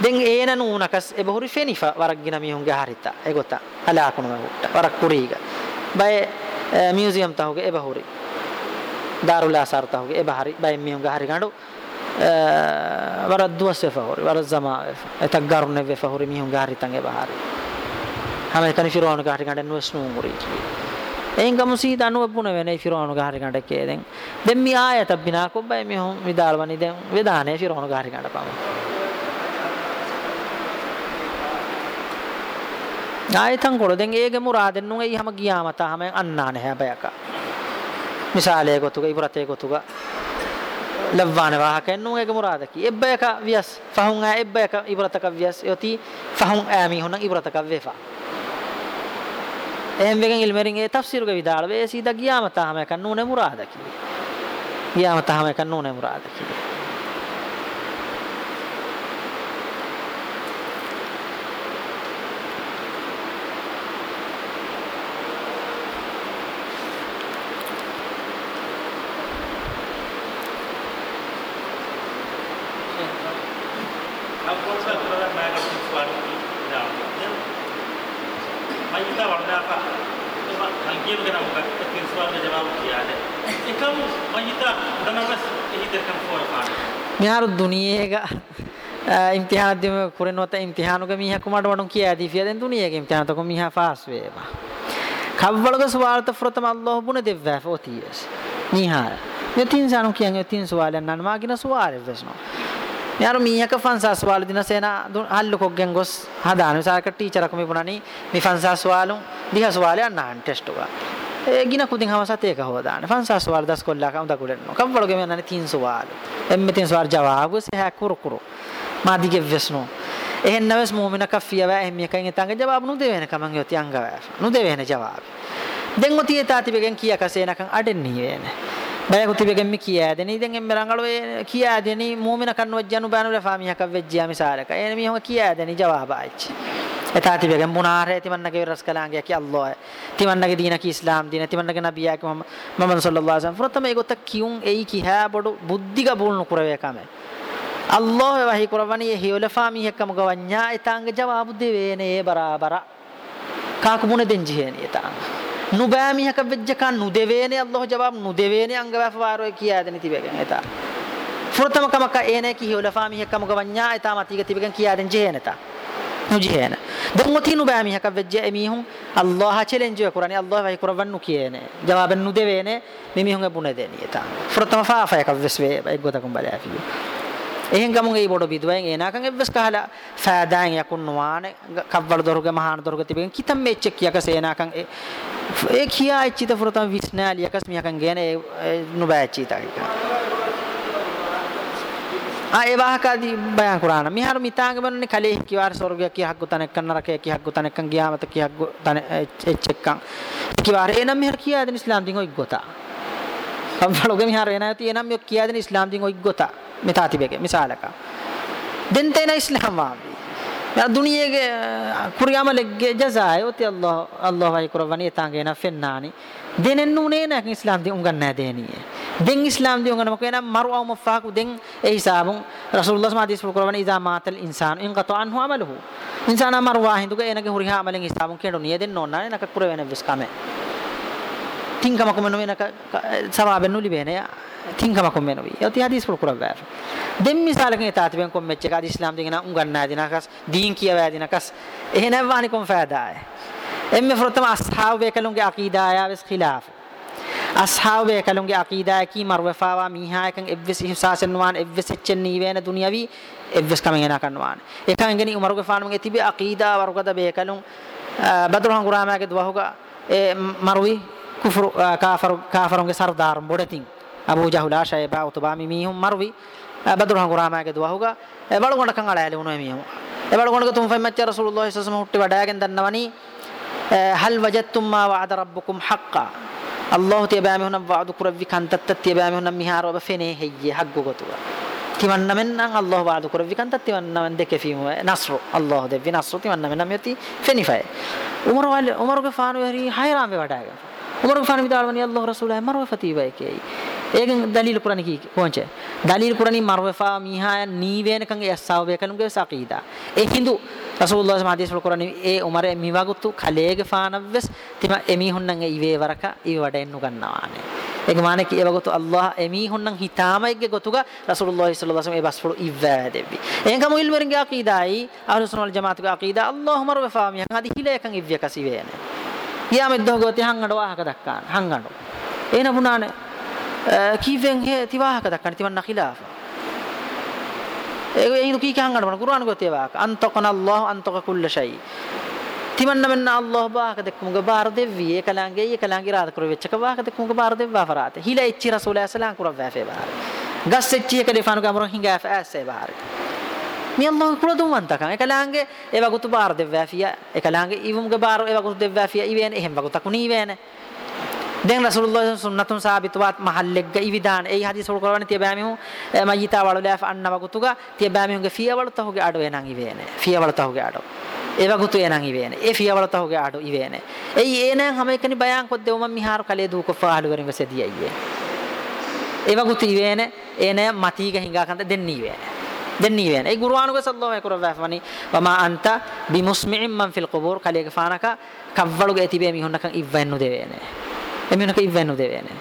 දැන් ඒන නූනකස් එ බහුරි ෆෙනිෆා වරක් ගින මිහුන්ගේ හරිත ඒගොත අලාකුණ මහුට්ට වරක් කුරීග බය මියුසියම් තහුගේ එ බහුරි දාරුලා සාර තහුගේ එ බහරි බය මිහුන්ගේ හරි ගන්නු වරද්දුව සෙෆහොරි වරද්දමා එතක් ගරුනේ වෙෆහොරි මිහුන් ගාරි තංගේ බහාරි හැම එකනි ෆිරෝන ගාරි ගඩ නුස්නු මුරි එයින් ගමු සීද අනුවපුන වෙනේ ෆිරෝන ගාරි ගඩ කේ දැන් දැන් මි ආයත බිනා කොබ්බයි මිහුන් විදාල්වනි දැන් වේදානේ ෆිරෝන ගාරි ගඩ පම ආයතන් කොළ දැන් ඒගේ මුරාදෙන් නුගේ හැම ගියාමත හැම අන්නානේ හැබයක මිසාලේ ගොතුගේ ඉබරතේ ගොතුගේ ලබ්වාන වාහකෙන් නුගේ මුරාදකි එබ්බයක වියස්. ෆහුන් ආ එබ්බයක ඉබරතක වියස්. යති ෆහුන් ආමි හොන ඉබරතක වේෆා එහෙන් වෙගෙන් ඉල්මරින් ඒ තෆ්සීරුක විදාල වේ සීදා ගියාමත හැම එක නුනේ මුරාදකි ගියාමත හැම එක නුනේ මුරාදකි මිහාරු දුනියේක ඉම්තිහාන දෙම කුරෙනවත ඉම්තිහානුක මිහ කුමඩ වඩුන් කියා දී ෆියදෙන් දුනියේක ඉම්තිහාන තක මිහ ෆාස් වේවා. කව්වලක සවාලත ෆරතම අල්ලාහ් බුන දෙවවා ෆෝතියස් නිහාර යතින් සානු කියන්නේ යතින් සවාලයන් නන් මාගින සවාලෙ වෙස්නෝ. යාර මීහක ෆන්සස් වාල දින සේන හල්ලු කොග්ගෙන් ගොස් හදාන. විසාරක ටීචර් කම පුණනි මි ෆන්සස් වාලුන් දිහස් වාලයන් නාන් ටෙස්ට් උගා ඒ ගින කුදින් හවසත් ඒක හොදාන. ෆන්සස් වාල දස් කොල්ලා කම් දකුලෙන්න කම් වලගේ මෙන්නනි 300 වාල එම්මෙ 300 වාර ජවාබ සහ කුරු කුරු. මාදිගෙ වෙස්නෝ එහෙන් නවස් මොමින කෆිය වා එම්මෙ කන් එතංග ජවාබ නුදෙ වෙන කමන් යොති අංග වා. නුදෙ වෙන ජවාබ. දෙන් ඔතිය තාතිබෙගෙන් කියා කසේනකන් අඩෙන්නී වේනේ බයකුතිබෙගෙන් මි කියාදෙනි දැන් එම්ම රංගලෝ කියාදෙනි මූමින කන්නවජ්ජනු බානුල ෆාමියක වෙජ්ජා මිසාලක. එන මිහම කියාදෙනි ජවාබාච්ච එතාතිබෙගෙන් මුනාරේ තිමන්නගේ රස් කලාංගේ කි අල්ලාහ්. තිමන්නගේ දීන කි ඉස්ලාම් දීන. තිමන්නගේ නබියා කි මොහම්මද් සල්ලල්ලාහු අලයිහි වසල්ලම්. ෆරතම ඒගොත කියුන් එයි කිහා බොඩු බුද්ධිග බුල්නු කුරවේ කම අල්ලාහ් වහි කුරවනි හිවල ෆාමියකම ගවඤ්ඤා. එතාංග ජවාබු දෙවේනේ බරාබර. කාකුමුන දෙන්ජිහෙනි එතාංග නුබෑමිහක වෙජ්ජකන් නුදෙවේනේ අල්ලාහ් ජවාබ්. නුදෙවේනේ අංගවැෆවාරෝ කියාදෙන තිබෙගෙන එතා. ෆුරතම කමක ඒනේ කි හොලෆා මිහකම ගවඤ්ඤා. එතා මතික තිබෙගෙන කියාදෙන් ජේනත නුජේන දැන් ඔති නුබෑමිහක වෙජ්ජ එමිහුන් අල්ලාහ් චැලෙන්ජ් එක කුරානි අල්ලාහ් වයි කුරවන්නු කියේනේ. ජවාබෙන් නුදෙවේනේ මිමිහුන් බුනේ දෙනි එතා ෆුරතම ෆාෆයක වෙස්වේ එක්ගොතකම් බලෑෆියෝ එහෙන් ගමුගේ ඒ බොඩ බිදුවෙන් එනාකන් එවස් කහලා ෆෑදාන් යකුන් නුවානේ කව්වල දොරුගේ මහාන දොරුගේ තිබෙන් කිතම් මෙච්ච කියක සේනාකන් ඒ කියා එච්චිත ෆරතම් විස්නාලියකස් මියකන් ගේන නුබෑච්චිතා කික ආ ඒ වාහකදී බයන් කුරාන මිහාර මිතාංග බන්නේ කලේ කිවාර ස්වර්ගය කියක් ගුතනෙක් කන්න රකේ කියක් ගුතනෙක් කන් ගියාමත කියක් ගුතන එච්චෙක්කන් කිවාර එනම් මිහාර කියාදෙන ඉස්ලාම් දින් ඔයි ගොතා? කම්වලෝගේ මිහාර එනයති එනම් යොක් කියාදෙන ඉස්ලාම් දින් ඔයි ගොතා? මෙතාතිබෙගේ මිසාලක. දෙන්තේන ඉස්ලාම් වාවි යා දුනියේගේ කුරියාමලෙගේ ජසාය. ඔති අල්ලාහ් අල්ලාහ් වයි කුරවණී තාංගේ න ෆෙන්නානි. දෙනෙන් උනේ නැක ඉස්ලාම් දී උංගන් නැ දෙනියේ. දෙන් ඉස්ලාම් දී උංගන මකේන මරුවා මෆාකු දෙන් ඒ හිසාබුන් රසූලුල්ලාහ් සමාදීස් කුරවණී ඉදා මාතල් ඉන්සාන් ඉන් ගත අන්හු අමලහු ඉන්සාන මරුවා හින්දුගේ එනගේ හුරිහා අමලෙන් හිසාබුන් කෙඩු නිය දෙන්න ඕන නක කුර වෙන විස් කමේ තින්කමකම නොවෙනක සවාබෙන් නුලි බේනේ තින්කමකම වෙනවි යති හදීස් පුර කුරවෑ දෙම් මිසාලකේ තාතිබෙන් කොම් මෙච්ච කාද ඉස්ලාම් දෙගෙන උගන්නා දිනකස් දීන් කියවා දිනකස් එහෙනම් වානි කොම් ෆෑදාය එම්මෙ ෆරතම අස්හාබ් වේකලුන්ගේ අකීදා ආයවස් ඛිලාෆ ashabe kalunge aqida ki marwafawa miha ekan evves ihsasen wan evves echenni wena dunyawi evves kamen ena kanwan ekan ngeni umaruge fanuge tibe aqida warugada be kalun badruhan gurama ge dwahuga e marwi kufru kafar kafarunge sardar bodetin abu jahula shayba utbami mihum marwi badruhan gurama ge dwahuga e balgonda kan ala ele uno mihum e balgonda tum famacca rasulullah sallallahu alaihi wasallam hutti wadagen dannawani hal wajadtum ma wa'ada rabbukum haqqan අල්ලාහ් තියබෑම හොනම් වාදු කුරවි කන්තත්ත තියබෑම හොනම් මිහාරව බෆෙනේ හෙయ్యේ හග්ගු ගතුව. තිවන්න මෙන්නම් අල්ලාහ් වාදු කුරවි කන්තත් තිවන්න මෙන් දෙක ෆීම නස්රු. අල්ලාහ් දෙවි නස්රු තිවන්න මෙන්නම් යති ෆෙනිෆයි උමර වල උමරගේ ෆානු හරි හයිරාම් වෙවඩාග උමරගේ ෆානු විදාලවනි අල්ලාහ් රසූලයි මරව ෆතිවයි කේයි ඒකෙන් දලීල් කුරානි කි කොන්ච දලීල් කුරානි මරවෆා මීහා නීවේනකන් ඒ අස්සාව බේකනුගේ සකීදා. ඒ හින්දු රසූලුල්ලාහ් සමාදීස් වල කුරානි ඒ උමර මිවගුතු කලේගේ ෆානවස් තිම එමි හොන්නන් ඉවේ වරක ඉව වඩ එන්නු ගන්නවානේ. ඒක මානේ කී වගතු අල්ලාහ් එමි හොන්නන් හිතාමයිගේ ගොතුග රසූලුල්ලාහ් සල්ලල්ලාහු අලයිහි වසල්ලම් ඒ බස්ෆුළු ඉවෑ දෙවි එංගම ඉල්වරින්ගේ අකීදායි අහ්ලුස් සුන්නල් ජමාතුගේ අකීදා අල්ලාහ් මරවෆා මිහා හදි හිලේකන් ඉව්‍ය කසිවේනේ යාමෙද්දෝ ගෝති හංගඩ වාහක දක්කාන හංගඩ එන පුනානේ කීවෙන් හේ තිවාහක දක්කන තිවන්න ඛිලාෆ. ඒ ඒ කී කහන් ගන්න කුර්ආන ගොතේ වාක අන්තකන අල්ලාහ් අන්තක කුල්ල ෂයි. තිමන්න මෙන්න අල්ලාහ් බාහක දෙක්මුග බාර දෙවි ඒකලංගේ ඒකලංගේ රාද කර වෙච්චක වාහක දෙක්මුග බාර දෙවවා ෆරාත. හිල එච්චි රසූලයා සලාම් කර වැෆේ බාර. ගස් එච්චි එක දෙෆානු ගමර හිඟා ෆෑසේ බාර. මේ අල්ලාහ් කුල දුමන්තකම් ඒකලංගේ ඒවා ගුතු බාර දෙවවා ෆියා. ඒකලංගේ ඉවුම්ගේ බාර ඒවා ගුතු දෙවවා ෆියා. ඉවෙන එහෙම වගුතකුණී වේනේ. දැන් රසූලුල්ලාහ සුන්නතුන් සාබිතවත් මහල්ලෙග්ග ඉවිදාන ඒ හදිස් වල කරවන්නේ තිය බෑමිහු මයිතා වලලා අන්න වගතුග තිය බෑමිහුගේ ෆියවල තහුගේ අඩ වෙනන් ඉවේනේ ෆියවල තහුගේ අඩ ඒ වගතු එනන් ඉවේනේ ඒ ෆියවල තහුගේ අඩ ඉවේනේ එයි ඒනන් හැම එකනි බයන් කොද්දේ උම මිහාර කලේ දූක ෆාලු වරින් වෙසදියයි ඒ වගතු ඉවේනේ ඒනේ මතීග හිඟා කන්ද දෙන්නී වේනේ දෙන්නී වේනේ ඒ ගුරුආනුගේ සල්ලල්ලාහු අලයිහි වසල්ලම් වමා අන්ත බිමුස්මින් මන් ෆිල් කුබූර් කලේක ෆානක කව්වලුගේ ඇතිබේ මිහුන්නකන් ඉව්වන්නු දෙවේනේ එමිනුක ඉවෙන්නු දෙවේනේ.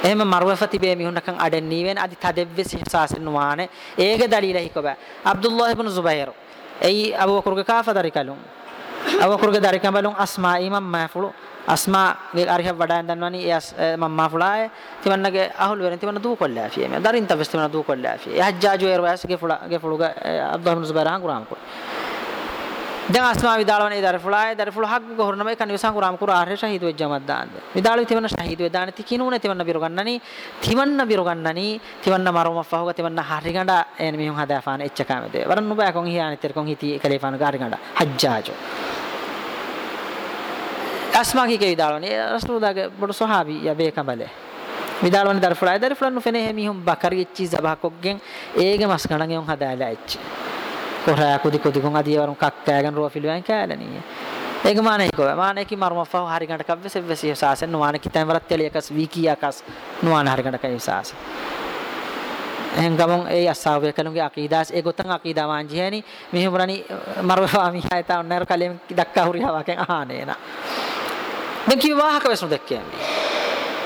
එහෙම මර්වෆති බේ මිහුන්නකන් අඩෙන්නී වෙන. අදි තදෙව්වෙස් හිසාසෙන් වානේ ඒග දලීල හිකොබ අබ්දුල්ලාහ් ඉබ්නු සුබෛර් එයි අබු බකර්ගේ කාෆදරි කලුම් අබු බකර්ගේ දරි කඹලුම් අස්මා ඉමම් මාෆුලු අස්මා ගේ අරිහ වඩාන් දන්වනි ඒ මම් මාෆුලාය තිවන්නගේ අහුල් වෙන තිවන්න දූ කොල්ලා ෆියේ මේ දරින් තවස් තිවන්න දූ කොල්ලා ෆියේ යහජ්ජාජු එරවාස්ගේ ෆුලා ගේ ෆුලුගේ අබ්දුල්ලාහ් ඉබ්නු සුබෛර් හං කුරාම් කෝ දැන් අස්මා විදාලවන ඒ දරෆුලාය දරෆුල හක් ගොහරනම කන් විසං කුරාම කුරාහේ ශහීද වෙජ්ජමත් දාන්න විදාල තිවන්න ශහීද වෙදාන තිකිනුනේ තිවන්න බිරු ගන්නනි තිවන්න බිරු ගන්නනි තිවන්න මරොම ෆහුග තිවන්න හරිගඬ. එන මිහුන් හදාෆාන එච්චකාම දේ වරන් නුබෑ කොන් හියානි තෙර කොන් හිති කලේෆාන ගාරිගඬ. හජ්ජාජෝ. අස්මා කී විදාලවන ඒ රසූදාගේ බඩ සහාබි යබේ කබලේ විදාලවන දරෆුලාය දරෆුලන් නුෆෙනේ මිහුන් බකරි එච්චි සබහ කොග්ගෙන් ඒගේ මස් ගණන් යොන් හදාලා එච්චි කොරා කුදි කුදි කොන් අදියවරුන් කක්කෑගෙන රුව ෆිලුවෙන් කෑලනී ඒක මානේ කෝ මානේ කි මර්මෆව හරි ගණට කව්වෙස වෙසි සාසෙන් නුවාන කිතෙන් වරත් තෙලියකස් වීකියකස් නුවාන හරි ගණට කයි සාස එහෙන් ගමන් ඒ අස්සාවේ කලුගේ අකීදාස් ඒ ගොතන් අකීදා වාංජියනි මෙහෙමරණි මර්මෆා මිහායත ඔන්නර කලෙම් දක්කා හුරියාවකෙන් අහානේන දැන් කි වාහක වෙසු දෙක්කේ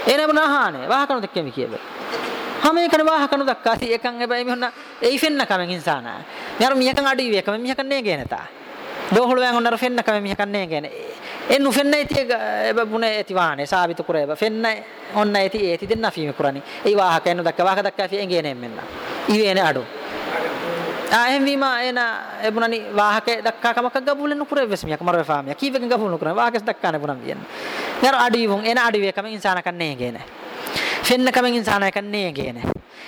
එනේ බනහානේ වාහකන දෙක්කේ කියබේ හැමේකන වාහකන දක්කාති එකන් හැබැයි මෙන්න ඒ ෆෙන්න කමෙන් ඉන්සාන නර මියකන් අඩි වේකම මියකන් නේ ගේනතා දෝහල වෑන් ඔන්නර ෆෙන්න කම මියකන් නේ ගේන එන්නු ෆෙන්න ඉති එබුනේ ඇති වානේ සාබිත කුරේබ ෆෙන්න ඔන්න ඇති ඒති දෙන්න ෆීම කුරණි ඒ වාහකන දක්ක වාහක දක්කා ෆී එංගේනේ මෙන්න. ඉවේනේ අඩු. ආහෙන් වීම එන එබුනනි වාහකේ දක්කා කමක් ගබුලෙන් කුරේ වෙස්මියක් මරේ ෆාමිය. කීවකින් ගබුලු කුරේ? වාහකස් දක්කානේ පුරම් වියන්න නර අඩි වුන් එන අඩි වේකම ඉන්සාන කන්නේ ගේනේ ಫೆನ್ನ ಕಮೆಂಗ್ ಇನ್ಸಾನ ಕನ್ನೇಗೇನೆ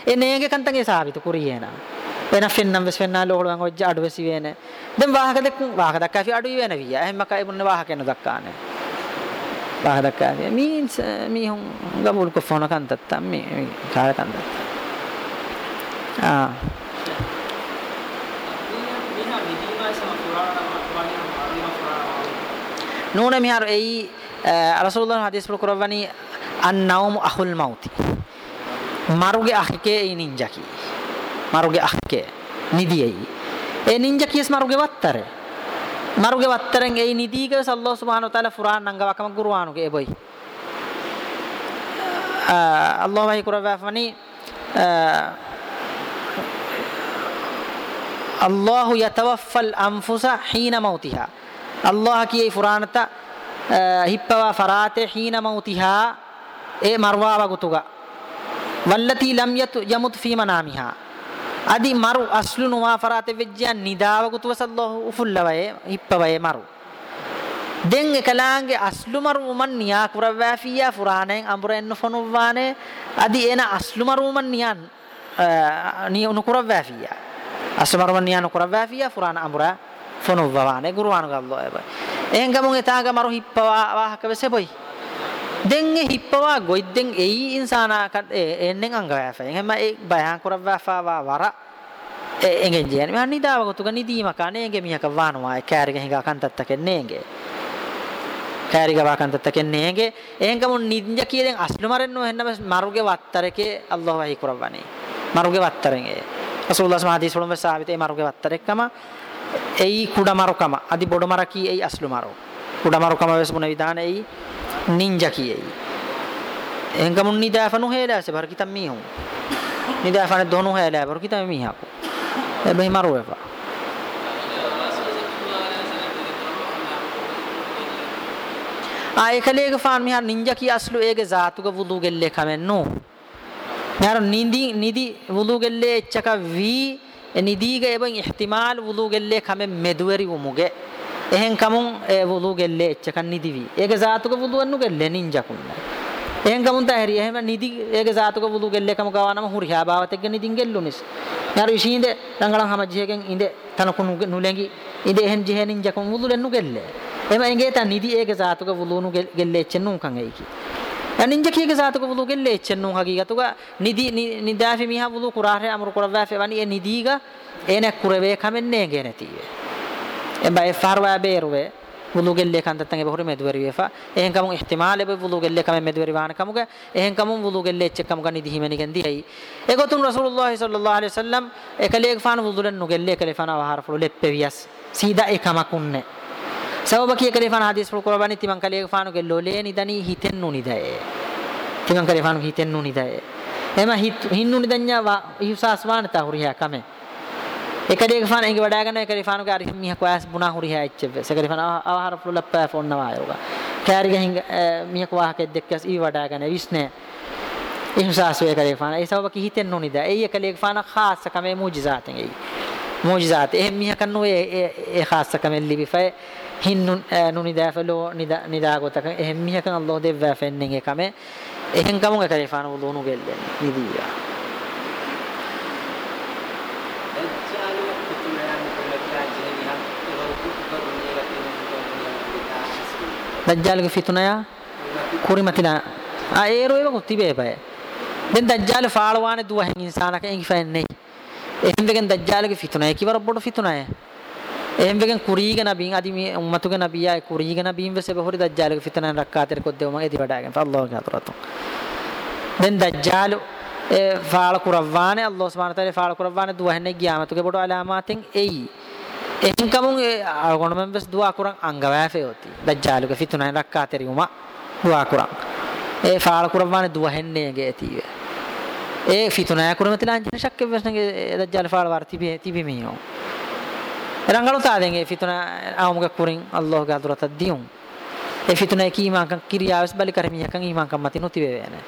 ಎ ನೇಗೆ ಕಂತಂಗೆ ಸಾಬಿತು ಕುರಿಯೇನ එන ෆෙන්නම් වෙස් ෆෙන්නා ලෝහලන් ඔජ්ජ අඩු වෙසි වේන දැන් වාහක දෙක් වාහක දක්කා ෆි අඩු වෙන විය එහෙම කයි මුන්න වාහක එන දක්කානේ වාහක දක්කා මීන්ස් මීහුන් ගබුල් කො ෆෝන කන්තත් මේ කාල කන්තත් ආ නූන මිහාර එයි රසූලුල්ලාහ හදීස් වල අන්නවුම් අහුල් මෞති මරුගේ අහිකේ ඒ නින්ජා කි. මරුගේ අහිකේ නිදියයි. ඒ නින්ජා කියස් මරුගේ වත්තර? මරුගේ වත්තරෙන් ඒ නිදීගව සල්ලාහ් සුබ්හානහු තාලා ෆුරාන් නංගවකම ගුරුවානුගේ එබොයි අල්ලාහ් වහයි කුරවෆනි අල්ලාහ් යතවෆල් අන්ෆුස හීන මෞතිහා අල්ලාහ් කියයි ෆුරානත හිප්පවා ෆරාතේ හීන මෞතිහා ඒ මර්වා වගුතුග වල්ලති ලම් යමුත් ෆී මනාමිහා අදි මරු අස්ලු නුවා ෆරාත වෙජ්ජන් නිදාව ගුතුව සල්ලාහු උෆුල්ලවයේ හිප්පවයේ මරු දෙන් එකලාංගේ අස්ලු මරු උමන් නියා කුරවැෆියා ෆුරානෙන් අඹරෙන්න ෆොනුවානේ අදි එන අස්ලු මරු උමන් නියන් නිය උනුකුරවැෆියා අස්ලු මරු උමන් නියන් කුරවැෆියා ෆුරාන අඹරා ෆොනුවානේ ගුරුවාන ගල්ලෝ එබයි එහෙන් ගමුන් එතාග මරු හිප්පවා වාහක වෙසෙබොයි දෙන් ඒ හිප්පවා ගොයිද්දෙන් එයි ඉන්සානා කත් එන්නෙන් අංගවැෆෙන් එහෙම ඒ බයහන් කරවැෆාවා වර. එංගෙන් ජයන මහන් නිදාව ගොතුක නිදීම කණේගේ මිහක වානවා. කෑරිග හිඟා කන්තත්ත කෙන්නේගේ කෑරිග වා කන්තත්ත කෙන්නේගේ එහෙන් කමුන් නින්ජ කියදෙන් අස්ලු මරෙන්නෝ එහෙන්නම මරුගේ වත්තරකේ අල්ලාහ් වහී කරවන්නේ. මරුගේ වත්තරෙන් ඒ. රසූලුල්ලාහ් සමාදීස් වලම සාබිත ඒ මරුගේ වත්තරෙක්කම. එයි කුඩ මරුකම අදි බොඩ මරකී එයි අස්ලු මරු. කුඩ මරුකම වෙස් මුන විදාන එයි ninja kiyai engamun nidafanu hela se bar kitam mihun nidafane donu hela bar kitam mihaku ebai maru efa ආ එකලේක ෆාන් මිහා නින්ජා කී අස්ලු ඒගේ zātuga wudu gelle kamennu මිහාර නිදි නිදි wudu gelle එච්චක වී නිදීග එබන් ඉහ්තිමාල් wudu gelle kame medweri umuge එහෙන් කමුන් ඒ වුදු ගෙල්ලේ එච්චකන් නිදිවි. ඒක සාතුක වුදු වන්නු ගෙල්ලේ නින්ජකුන්න. එහෙන් කමුන් තහැරි එහෙම නිදි ඒක සාතුක වුදු ගෙල්ලේ කම ගාවනම හුරියා බාවතෙක් නිදින් ගෙල්ලුනිස්. යාර ඉෂීඳ රංගලන් හම ජිහගෙන් ඉඳ තනකුණු නුලෙඟි ඉඳ එහෙන් ජිහෙ නින්ජකුන් වුදු ලෙන්නු ගෙල්ලේ. එම එංගේ ත නිදි ඒක සාතුක වුදුනු ගෙල්ලේ එච්චෙන්නු කන් එයිකි. අනින්ජ කීක සාතුක වුදු ගෙල්ලේ එච්චෙන්නු හගීගතුග නිදි නිදාෆි මිහා වුදු කුරාහේ අමරු කුරවාෆේ වනි ඒ නිදීග එනක් කුරවේ කමෙන්නේ ගේ නැතිවේ. එබැයි ෆාරවා බේරුවේ වුදු ගෙල්ලේ කන්දත්තන් එබ හොරි මෙදුවරි වේෆා එහෙන් කමුන් ඉහ්තිමාල් එබ වුදු ගෙල්ලේ කම මෙදුවරි වාන කමුග. එහෙන් කමුන් වුදු ගෙල්ලේ එච්ච කමුග නිදි හිමෙනි ගෙන්දි හයි එගොතුන් රසූලුල්ලාහි සල්ලල්ලාහු අලයිහි වසල්ලම් එකලේක ෆාන වුදුලන් නුගෙල්ලේ කලේ ෆාන වහර ෆුලු ලෙප්පෙ වියස්. සීදා එකමකුන්නේ සවබකී කලේ ෆාන හදීස් ෆුල් කුරබානි තිමන් කලේක ෆාන ගෙල්ලෝ ලේ නිදනි හිතෙන් නුනිදේ තිමන් කලේ ෆාන හිතෙන් නුනිදේ එම හින්නු නිදඤ්ඤා ඉහුසාස් වාන තහුරියා කමේ එකඩේක ෆාන එංග වඩා ගන්න එකඩේ ෆානුක අරි මිහ කොයස් බුනා හුරි හැච්චෙ සකඩේ ෆාන ආහාර ෆුල ලප්පා ෆෝන් නවා යෝගා කෑරි ගහින් මිහ කොවාහක දෙක්කස් ඊ වඩා ගන්න විස්නේ ඉහසාසෝ එකඩේ ෆාන ඒ සබක හිතෙන් නොනිද ඒ එකඩේක ෆාන ખાસ කමේ මුජිසාතෙන් ඒ මුජිසාත එහෙ මිහ කන්නෝ ඒ ඒ ખાસ කමේ ලිබිෆයි හින්නු නුනිදාෆලෝ නිදා නිදාගතක එහෙ මිහ කන් අල්ලාහ් දෙව්වා ෆෙන්නෙන් එකමේ එහෙන් කමුන් එකඩේ ෆාන උලුණු ගෙල්ලෙන් නිදියා දජ්ජාලගේ ෆිතුනය කුරිමතින ආ ඒරෝ ඒක තිබේ බය දැන් දජ්ජාල ෆාලවානේ දුව හැන් ඉන්සානක එංගි ෆන්නේ එහෙන් වෙගෙන් දජ්ජාලගේ ෆිතුනය කිවර බොඩ ෆිතුනය එහෙන් වෙගෙන් කුරීගෙන බින් අදි මේ උම්මතුගේ නබියා කුරීගෙන බින් වෙසේ බහොරි දජ්ජාලගේ ෆිතුනය රක්කාතර කොද්දේ මගේ දි වඩාගෙන අල්ලාහ් ගාතරතු දැන් දජ්ජාල ඒ ෆාල කුරවානේ අල්ලාහ් සුබ්හානහු තාලා ෆාල කුරවානේ දුව හැන්නේ ගියාමතුගේ බොඩ අලාමාතෙන් එයි එහෙන් කමුන් ඒ අල්ගොණ මෙම්බස් දුවා කුරන් අංගවෑෆෙයෝති දජ්ජාලුගේ ෆිතුනයි රක්කා තෙරියුමා දුවා කුරන් ඒ ෆාල කුරවානේ දුව හෙන්නේ ගේ තීවේ ඒ ෆිතුනය කුරමතිලා අංජන ශක්ක වෙස්නගේ දජ්ජාල ෆාල වර තිබේ තිබේ මියෝ රංගලු තාදෙන් ඒ ෆිතුන ආමුග කුරින් අල්ලාහ් ගේ අදුරත දියුම් ඒ ෆිතුනයි කීමාකන් කිරියාවස් බලි කරමියකන් ඊමාකන් මති නොතිවේ වේනේ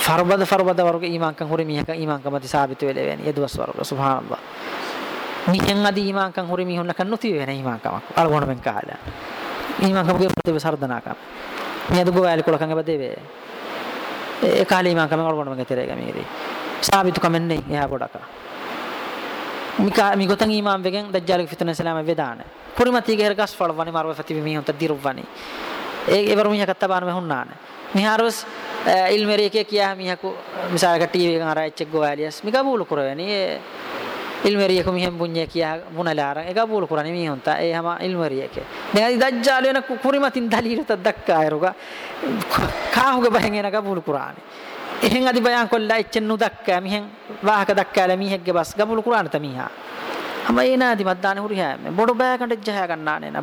ෆර්බද ෆර්බද වර්ග ඊමාකන් හොරි මියකන් ඊමාකන් මති සාබිත වෙලේ වේනේ යදුවස් වර්ග සුබ්හානල්ලාහ් මිහෙන් අදී ඊමාංකම් හොරි මිහුන්න කන්නු තිය වෙන ඊමාංකමක් අලගොණ මෙන් කාලා ඊමාංකමගේ ප්‍රතිව සර්දනාකම් මියදු ගෝයල් කොලකංග බදේවේ ඒ කාලේ ඊමාංකම අලගොණ මෙන් තෙරේග මීරි සාබිතු කමන්නේ එහා පොඩක මිකා මිගොතන් ඊමාම් වෙගෙන් දජ්ජාලගේ ෆිතන සලාම වේදාන කුරිමතිගේ හරගස් ෆලවනි මාරව ෆතිවි මිහුන් තදිරුවනි ඒ එවරු මිහ කත්තබාන මෙහුන්නාන මිහාරවස් ඉල්මෙරියකේ කියා මිහකු මිසාලක ටීවී එකන් අරයිච්ච ගෝයලියස් මිකබූලු කරවනි ilmeriye ko mihen bunye kiya bunalaran ega bul qurani mi honta e hama ilmeriye ke ne adi dajjal ena kurimatin dalil ta dakka ayruga kaahuge bahen ena ga bul qurani ehen adi bayan kolla echennu dakka mihen wahaka dakka la mihegge bas gabul qurani tamiha hama ena adi maddane huri ha me bodu ba kande jaya ganna ne na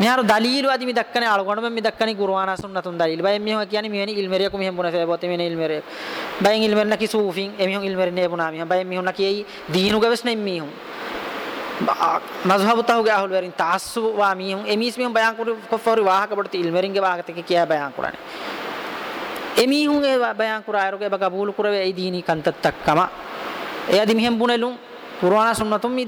මෙහර දලීලු අදි මි දක්කනේ අලගොණම මි දක්කනේ කුර්ආන සුන්නතුන් දලීල්. බය මෙහෙම කියන්නේ මෙහෙනි ඉල්මරිය කො මෙහෙම බුන ෆේබොත් මෙහෙනි ඉල්මරිය බයෙන් ඉල්මරන කි සූෆින් එමිහුන් ඉල්මරිය නේ බුනා මිහ බයෙන් මිහුන් නකී දීනු ගවස් නෙම් මිහුන් mazhabu tahuge ahul verin taassub wa mihun emis mihun bayan kuru kofari wahaka bodti ilmeringe wahaka teke kiya bayan kurane emihun e bayan kura aruge baga bulu kurave ei dini kantat takkama e adi mihen bunelun qur'ana sunnatum mi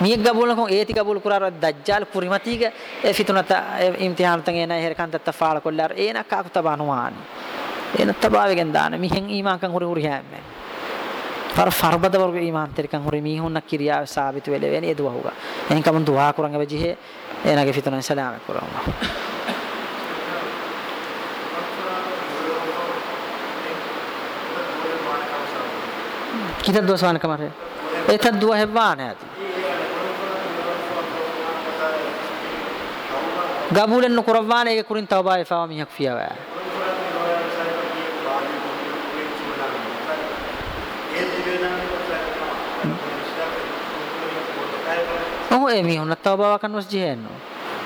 මියක් ගබුල කො ඒති ගබුල කුරාර දජ්ජාල් කුරිමතිග ඒ ෆිතුනත ඉම්තිහාන තන් එන හේර කන්ත තෆාල කොල්ලාර ඒන කාකු තබනුවානි ඒන තබාවෙගෙන් දාන මිහෙන් ඊමාන් කන් හුරි හුරි හැම්මේ warga iman terikan hore mi hunna kiriya sabit wele weni edu wahuga en kamun duha kuranga wajihe enage fituna salam kurama kita dua sawan kamar eta dua hewan ati gabulen no kurawwane e kurin tawba e fawa mi hakfiya wa ඔහු එමි හුන තවබා කනොස් ජෙහෙන්නු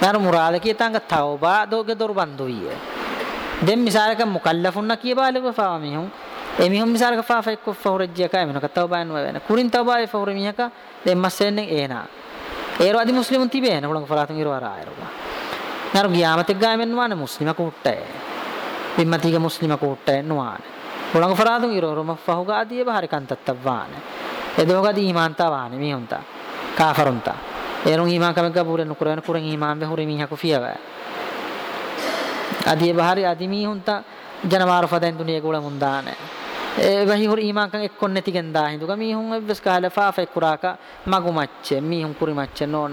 නර මුරාද කියතංග තවබා දෝගේ දොර බන්දුවිය දෙම් මිසාරක මුකල්ලෆුන්න කියබාලව ෆාමි හුන් එමි හුන් මිසාරක ෆාෆ එක්ක ෆෞරජ්ජය කයි මෙනක තවබා නෝ වෙන. කුරින් තවබා ඒ ෆෞර මිහක දෙම්මස්සෙන්නේ ඒනා ඒරෝ අදි මුස්ලිමුන් තිබේන උලංග ෆලාතුන් ඉරවරා ආයරුවා. නර ගියාමතෙක් ගාමෙන් වාන මුස්ලිම කුට්ටය පිම්මතිග මුස්ලිම කුට්ටය නවාන උලංග ෆලාතුන් ඉරෝ රොම ෆහුගා අදිය බහරි කන්තත්තවාන එදෝගදි ඊමාන්තා වානේ මිහුන්තා කාෆරුන්තා erun iman kame gabure nukuran kuren iman be hore miha ko fiyawa adi bahari adi mi hunta janawar faden duniya gula mundane e wahi hore iman kan ekkon neti genda hindu ga mi hun ebbes kala fa fa kuraka magu macce mi hun kuri macce no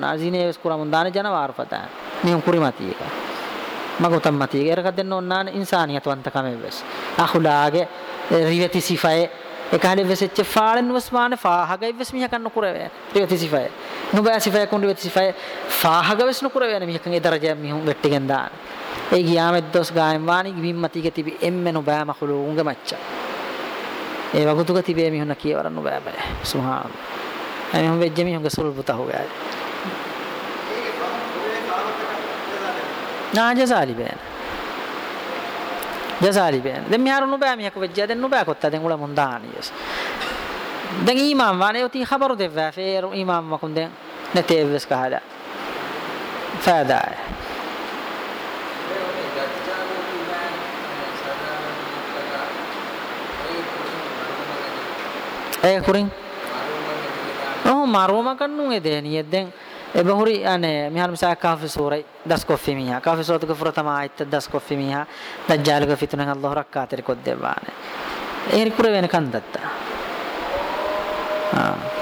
na azine es kura mundane janawar fadan mi hun kuri mati ka magu tammati ga erka den no nan insaniyat wanta kame bes akhulage riveti sifaye ekahale veseche faalen wasmane faahagai ves miha kan nukurave riveti sifaye nuba sifaye kun riveti sifaye faahaga ves nukurave miha kan e daraja mihun vettigen daan ei giyamet dos gaem wani gimmati ge tibi emme no ba makhluunge macca e wagutuga tibe mihun kiyawara no ba ba subhan ai mihun vejje mihun ناجز علي بين جزالي بين دم يار نو بام يك وجه دن نو با كوتا دن ولا من دان يس دن امام وأنا يوتي خبر دي فير امام ما كون دن نتيبس كهلا فادا اي كورين أو ماروما كنو دهني دن. Eh, ebahuri ane mihal misa kafi surai das koffi miha. Kafi surat ko furata ma ayat das koffi miha. Dajjal ko fitna allah rakkater ko devane ehri kure ven kandatta ha